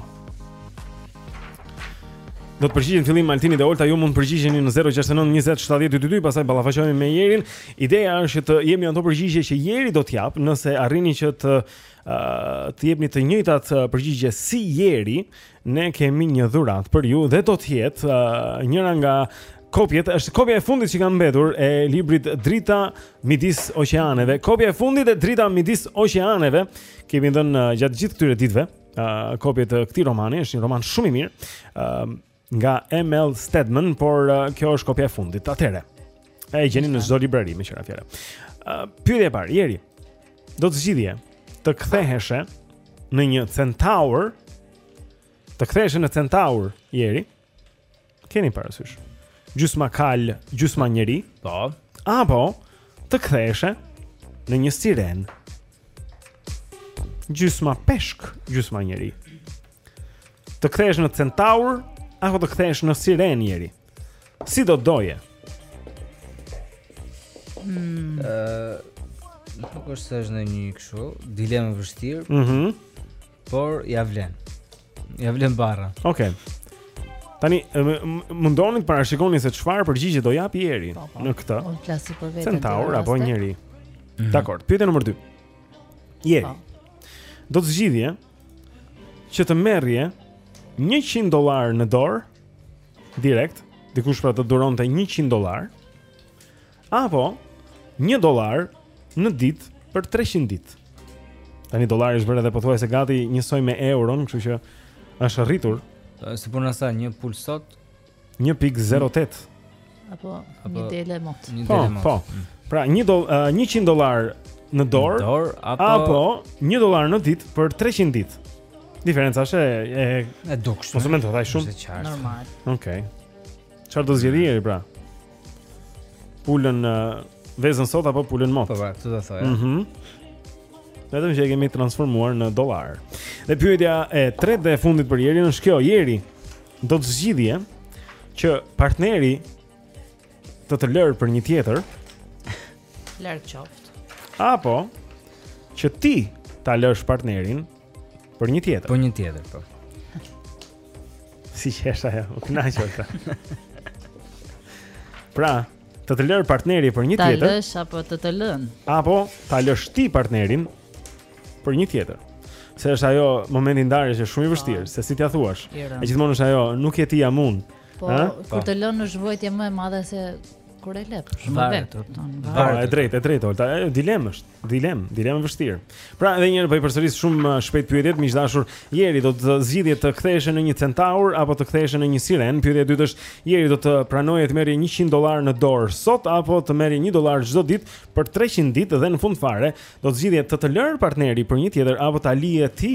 Do të përgjigjen fillim Altini dhe Olta, ju mund të përgjigjeni në 069 20 70 22, pastaj ballafaqohemi me Jerin. Ideja është që të jepni ato përgjigje që Jeri do të jap, nëse arrini që të të jepni të njëjtat përgjigje si Jeri, ne kemi një dhuratë për ju dhe do të jetë uh, njëra nga kopjet, është kopja e fundit që ka mbetur e librit Drita midis oqeaneve. Kopja e fundit e Drita midis oqeaneve kemi dhënë uh, gjatë gjithë këtyre ditëve. uh, kopje të këtij romani, është një roman shumë i mirë, uh, nga ML Stedman, por uh, kjo është kopja e fundit. Atëherë, e gjeni në çdo librari meqë ra fjala. Uh, pyetja e parë, Jeri, do të zgjidhje të ktheheshe në një centaur, të ktheheshe në centaur, Jeri, Keni parasysh. Gjysma kalë, gjysma njeri. Po. Apo të ktheheshe në një sirenë. Gjysma peshk, gjysma njeri. Të kthehesh në centaur apo të kthehesh në sirenë Jeri. Si do doje? Hmm. Ëh, uh, nuk është se është në një kështu, dilemë e vështirë. Mhm. Mm Por ia vlen. Ia vlen barra. Okej. Okay. Tani mundohuni të parashikoni se çfarë përgjigje do japi Jeri po, po. në këtë. Unë flas për veten. Centaur apo njeri. Mhm. Dakord, pyetja nr. 2. Jeri. Po. Do të zgjidhje që të merrje 100 dollar në dorë direkt, dikush pra të dhuronte 100 dollar Apo 1 dollar në ditë për 300 ditë. Tani dollari është bërë edhe pothuajse gati njësoj me euron, kështu që është rritur. Si puna asaj një pulë sot 1.08 apo një dele mot. Një po, dele mot. Po. Mm. Pra 1 do, uh, 100 dollar në dorë dor, apo apo 1 dollar në ditë për 300 ditë. Diferenca është e e, e dukshme. Mos më thua shumë. Normal. Okej. Okay. Çfarë do zgjidhni jeri pra? Pulën vezën sot apo pulën mot? Po, pra, këtë do thoja. Mhm. Mm Vetëm që e kemi transformuar në dollar. Dhe pyetja e tretë dhe e fundit për Jerin është kjo, Jeri, do të zgjidhje që partneri të të lërë për një tjetër? Larg qoftë. Apo që ti ta lësh partnerin Për një tjetër. Për një tjetër, po. Si qesh ajo, u kënaq ajo. Pra, të të lërë partneri për një tjetër. Ta lësh apo të të lën. Apo ta lësh ti partnerin për një tjetër. Se është ajo momenti i ndarjes që shumë i vështirë, se si t'ia thuash. E gjithmonë është ajo, nuk je ti jam unë. Po, kur të lënë është vuajtje më e madhe se kur e lë. Shumë vetë thonë. Po, e drejtë, e drejtë, Olta, dilemë është. Dilemë, dilemë e vështirë. Pra edhe një herë po i përsëris shumë uh, shpejt pyetjet, miq të dashur. Jeri do të zgjidhje të ktheheshe në një centaur apo të ktheheshe në një sirenë. Pyetja e dytë është, Jeri do të pranoje të merrje 100 dollarë në dorë sot apo të merrje 1 dollar çdo ditë për 300 ditë dhe në fund fare do të zgjidhje të të lërë partneri për një tjetër apo ta lije ti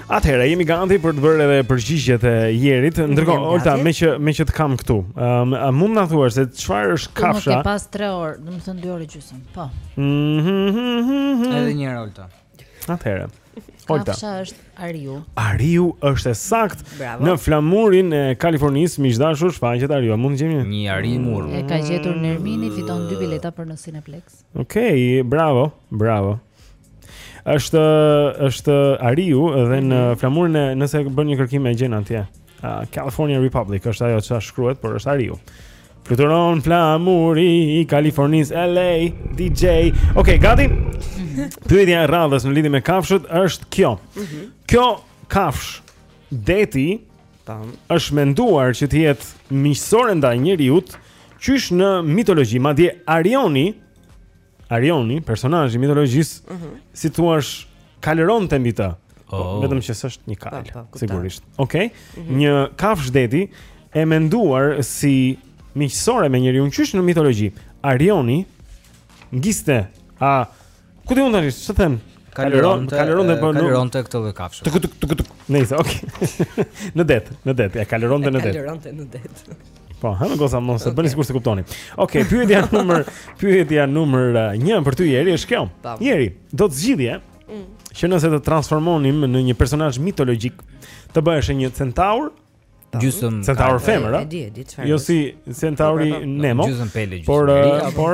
Atëherë jemi gati për të bërë edhe përgjigjet e Jerit. Ndërkohë, Olta, me që me që të kam këtu. Ëm, um, mund na thuash se çfarë është kafsha? Nuk e pas 3 orë, do të thënë 2 orë gjysmë. Po. Mhm. Mm edhe një herë Olta. Atëherë. Olta. Kafsha është Ariu. Ariu është e saktë në flamurin e Kalifornisë, miq të dashur, shfaqet Ariu. Mund të gjejmë një ari i murrmë. E ka gjetur Nermini, fiton 2 bileta për në Cineplexx. Okej, okay, bravo, bravo. Është është Ariu dhe në mhm. flamurin e nëse bën një kërkim e gjen atje. Uh, California Republic është ajo që shkruhet, por është Ariu. Fluturon flamuri i Kalifornisë LA DJ. Okej, okay, gati. Mhm. Pyetja e radhës në lidhje me kafshët është kjo. Mhm. Kjo kafshë deti është menduar që të jetë miqësore ndaj njeriut, qysh në mitologji, madje Arioni Arioni, personazhi i mitologjisë, mm -hmm. si të thuash, kalëronte mbi të. Po, oh. Po, vetëm që s'është një kalë, po, po, sigurisht. Okej. Okay? Mm -hmm. Një kafshë deti e menduar si miqësore me njeriun qysh në mitologji. Arioni ngiste a ku di unë tani, ç'të them? Kalëronte, kalëronte po kalëronte këto kafshë. Tuk tuk tuk tuk. Nice, okay. në det, në det, e kalëronte në det. Kalëronte në det. Po, ha më goza mos e bëni sikur s'e kuptoni. Okej, okay, pyetja numër pyetja numër 1 eh, për ty Jeri është kjo. Jeri, do të zgjidhje mm. që nëse të transformonim në një personazh mitologjik, të bëheshe një centaur, gjysëm centaur femër, a? Jo si centauri Nemo. Gjysëm pelë, gjysëm. Por eh, por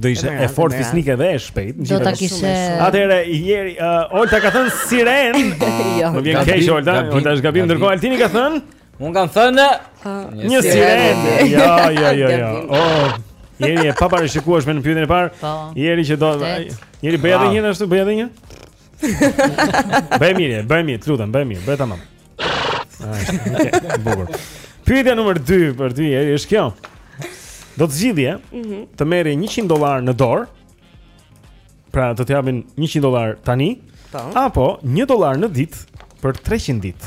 Do ishte e fortë, fisnike dhe e shpejt. Do ta kishe. Atëherë i njëri, uh, Olta ka thënë Siren. Jo. Më vjen keq Olta, Olta është gabim ndërkohë Altini ka thënë. Un kam thënë një Siren. Jo, jo, jo, jo. Oh. Jeri i paparashikueshëm në pyetjen e parë po. Jeri që do Jeri bëja dhe një në ashtu, bëja dhe një Bëje mirë, bëje mirë, të lutem, bëje mirë, bëje tamam Bukur. Pyetja numër 2 për ty Jeri është kjo. Do të zgjidhje mm -hmm. të merrje 100 dollar në dorë. Pra do të japin 100 dollar tani. Ta. Po. Apo 1 dollar në ditë për 300 ditë.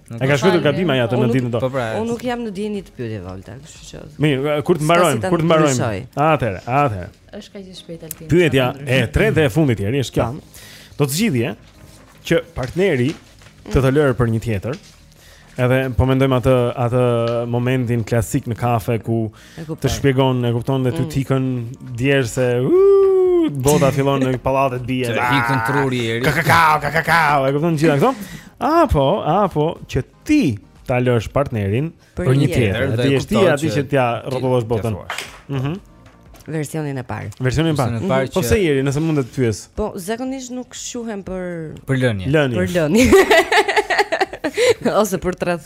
E ka shkruar gabim ajo atë në ditën tonë. Po pra. Unë nuk jam në dijeni të pyetjeve Olta, kështu që. Mirë, kur të mbarojmë, kur të mbarojmë. Atëherë, atëherë. Është kaq i shpejtë Altin. Pyetja e tretë dhe e fundit Jeri është kjo. Do të zgjidhje që partneri të të lërë për një tjetër. Edhe po mendojmë atë atë momentin klasik në kafe ku Të shpjegon, e kupton dhe ty mm. të ikën djersë se bota fillon në pallatet bien Të ikën truri Jeri Kakakao, kakakao, e kupton gjithë këto Apo, apo, që ti ta lësh partnerin Për një tjetër Dhe është ti ai që t'ia rrotullosh botën mhm. Versionin e parë Versionin e parë mhm. Po pse Jeri, nëse mund të të pyes Po, zakonisht nuk shuhem për Për lënie Për lënie Ose për tradh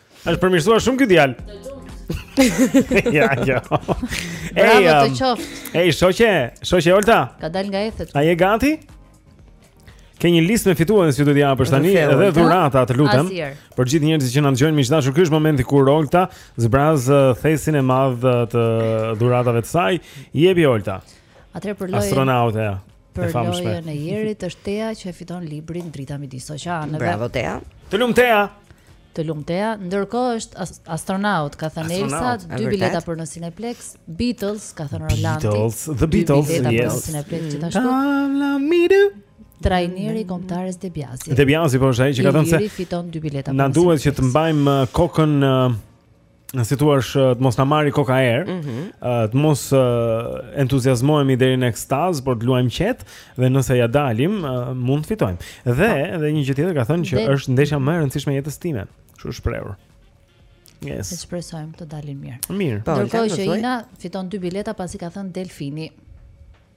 Është përmirësuar shumë ky djalë. ja, ja. Bravo um, të qoftë. Ej, shoqe, shoqe Olta. Ka dal nga ethet. A je gati? Ke një listë me fitues që do t'ia japësh tani edhe dhurata, të lutem. Për gjithë njerëzit që na dëgjojnë miq të dashur, ky është momenti kur Olta zbraz uh, thesin e madh uh, të dhuratave të saj. Jepi Olta. Atëherë për lojën. Astronaute. Ja. Për lojën e Jerit është Tea që e fiton librin Drita midis oqeaneve. Bravo Tea. Të lumtë Tea. Të lumtë Tea, ndërkohë është astronaut, ka thënë Elsa, dy bileta për në Cineplex, Beatles, ka thënë Rolandi. Beatles, The Beatles, yes. Dy bileta për në Cineplex gjithashtu. Come Trajneri i kombëtares De Biasi. De Biasi po është ai që ka thënë se fiton dy bileta. Na duhet që të mbajmë uh, kokën uh, si i thonë, të mos na marri koka erë, mm -hmm. të mos entuziazmohemi deri në ekstaz, por të luajmë qetë dhe nëse ia dalim, mund të fitojmë. Dhe pa. Po. dhe një gjë tjetër ka thënë që dhe... është ndeshja më e rëndësishme e jetës time. Kështu shprehur. Yes. Ne shpresojmë të dalim mirë. Mirë. Po, Ndërkohë që Ina fiton dy bileta pasi ka thënë Delfini.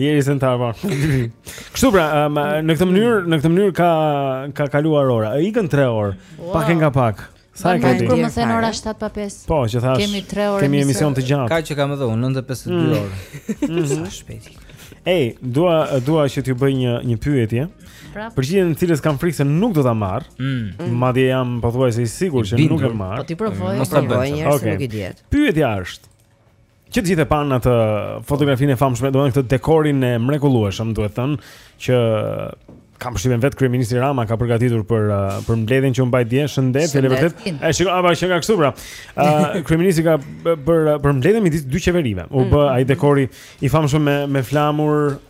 Jeri centaur Kështu pra, um, në këtë mënyrë Në këtë mënyrë ka, ka kaluar ora E ikën 3 orë wow. Pak e nga pak Sa e kemi? Kur më thënë ora 7 pa 5. Po, ç'të thashë. Kemi 3 orë. Kemi emision të gjatë. Kaq kam edhe unë 9:52 mm. orë. Mhm. Sa shpejt. Ej, dua dua që t'ju bëj një një pyetje. Pra? Përgjigjen e cilës kam frikë se nuk do ta marr. Mm. Madje jam pothuajse i sigurt që nuk e marr. Po t'i provoj, mm. po provoj një herë se nuk i dihet. Pyetja është. Që të gjithë e panë atë fotografinë e famshme, domethënë këtë dekorin e mrekullueshëm, duhet thënë, që kam përshtypjen vetë kryeministri Rama ka përgatitur për uh, për mbledhjen që u mbaj dje, shëndet, është e vërtetë. Ai shikon, apo që nga kështu pra. Uh, kryeministri ka për për mbledhjen midis dy qeverive. U bë mm. ai dekori i famshëm me me flamur,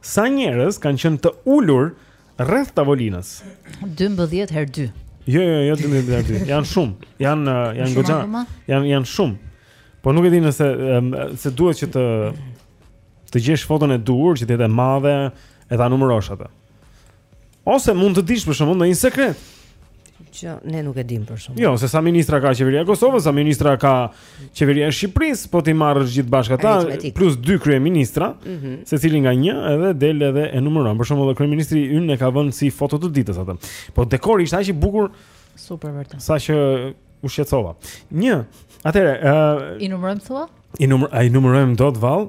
Sa njerëz kanë qenë të ulur rreth tavolinës? 12 herë 2. Jo, jo, jo 12 herë 2. Janë shumë. Janë janë goxha. Janë janë shumë. Po nuk e di sepse duhet që të të gjesh foton e duhur që të jetë e madhe, e ta numërosh atë. Ose mund të dish për shembull ndonjë sekret që ne nuk e dimë për shembull. Jo, se sa ministra ka qeveria e Kosovës, sa ministra ka qeveria e Shqipërisë, po t'i marrësh gjithë bashkë ata plus dy kryeministra, mm -hmm. secili nga një edhe del edhe e numëron. Për shembull edhe kryeministri ynë e ka vënë si foto të ditës atë. Po dekori ishte aq i bukur. Super vërtet. Saqë u shqetësova. Një. Atëherë, ë uh, I numërojmë thua? I numër, a i numërojmë dot vallë.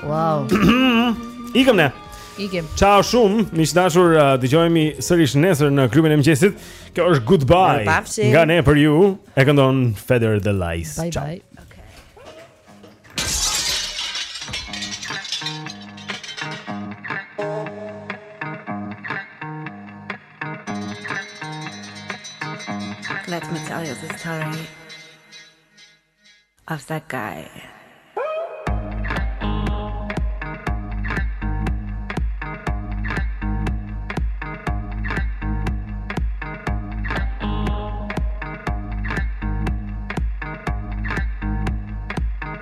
Wow. Ikëm ne. Ikim. Ciao shumë, miq të dashur, uh, dëgjohemi sërish nesër në klubin e mëngjesit. Kjo është goodbye. Mirëpafshi. Nga ne për ju, e këndon Feder dhe Lyse. Bye Ciao. bye. Let me tell you the story. of that guy.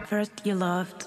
First you loved,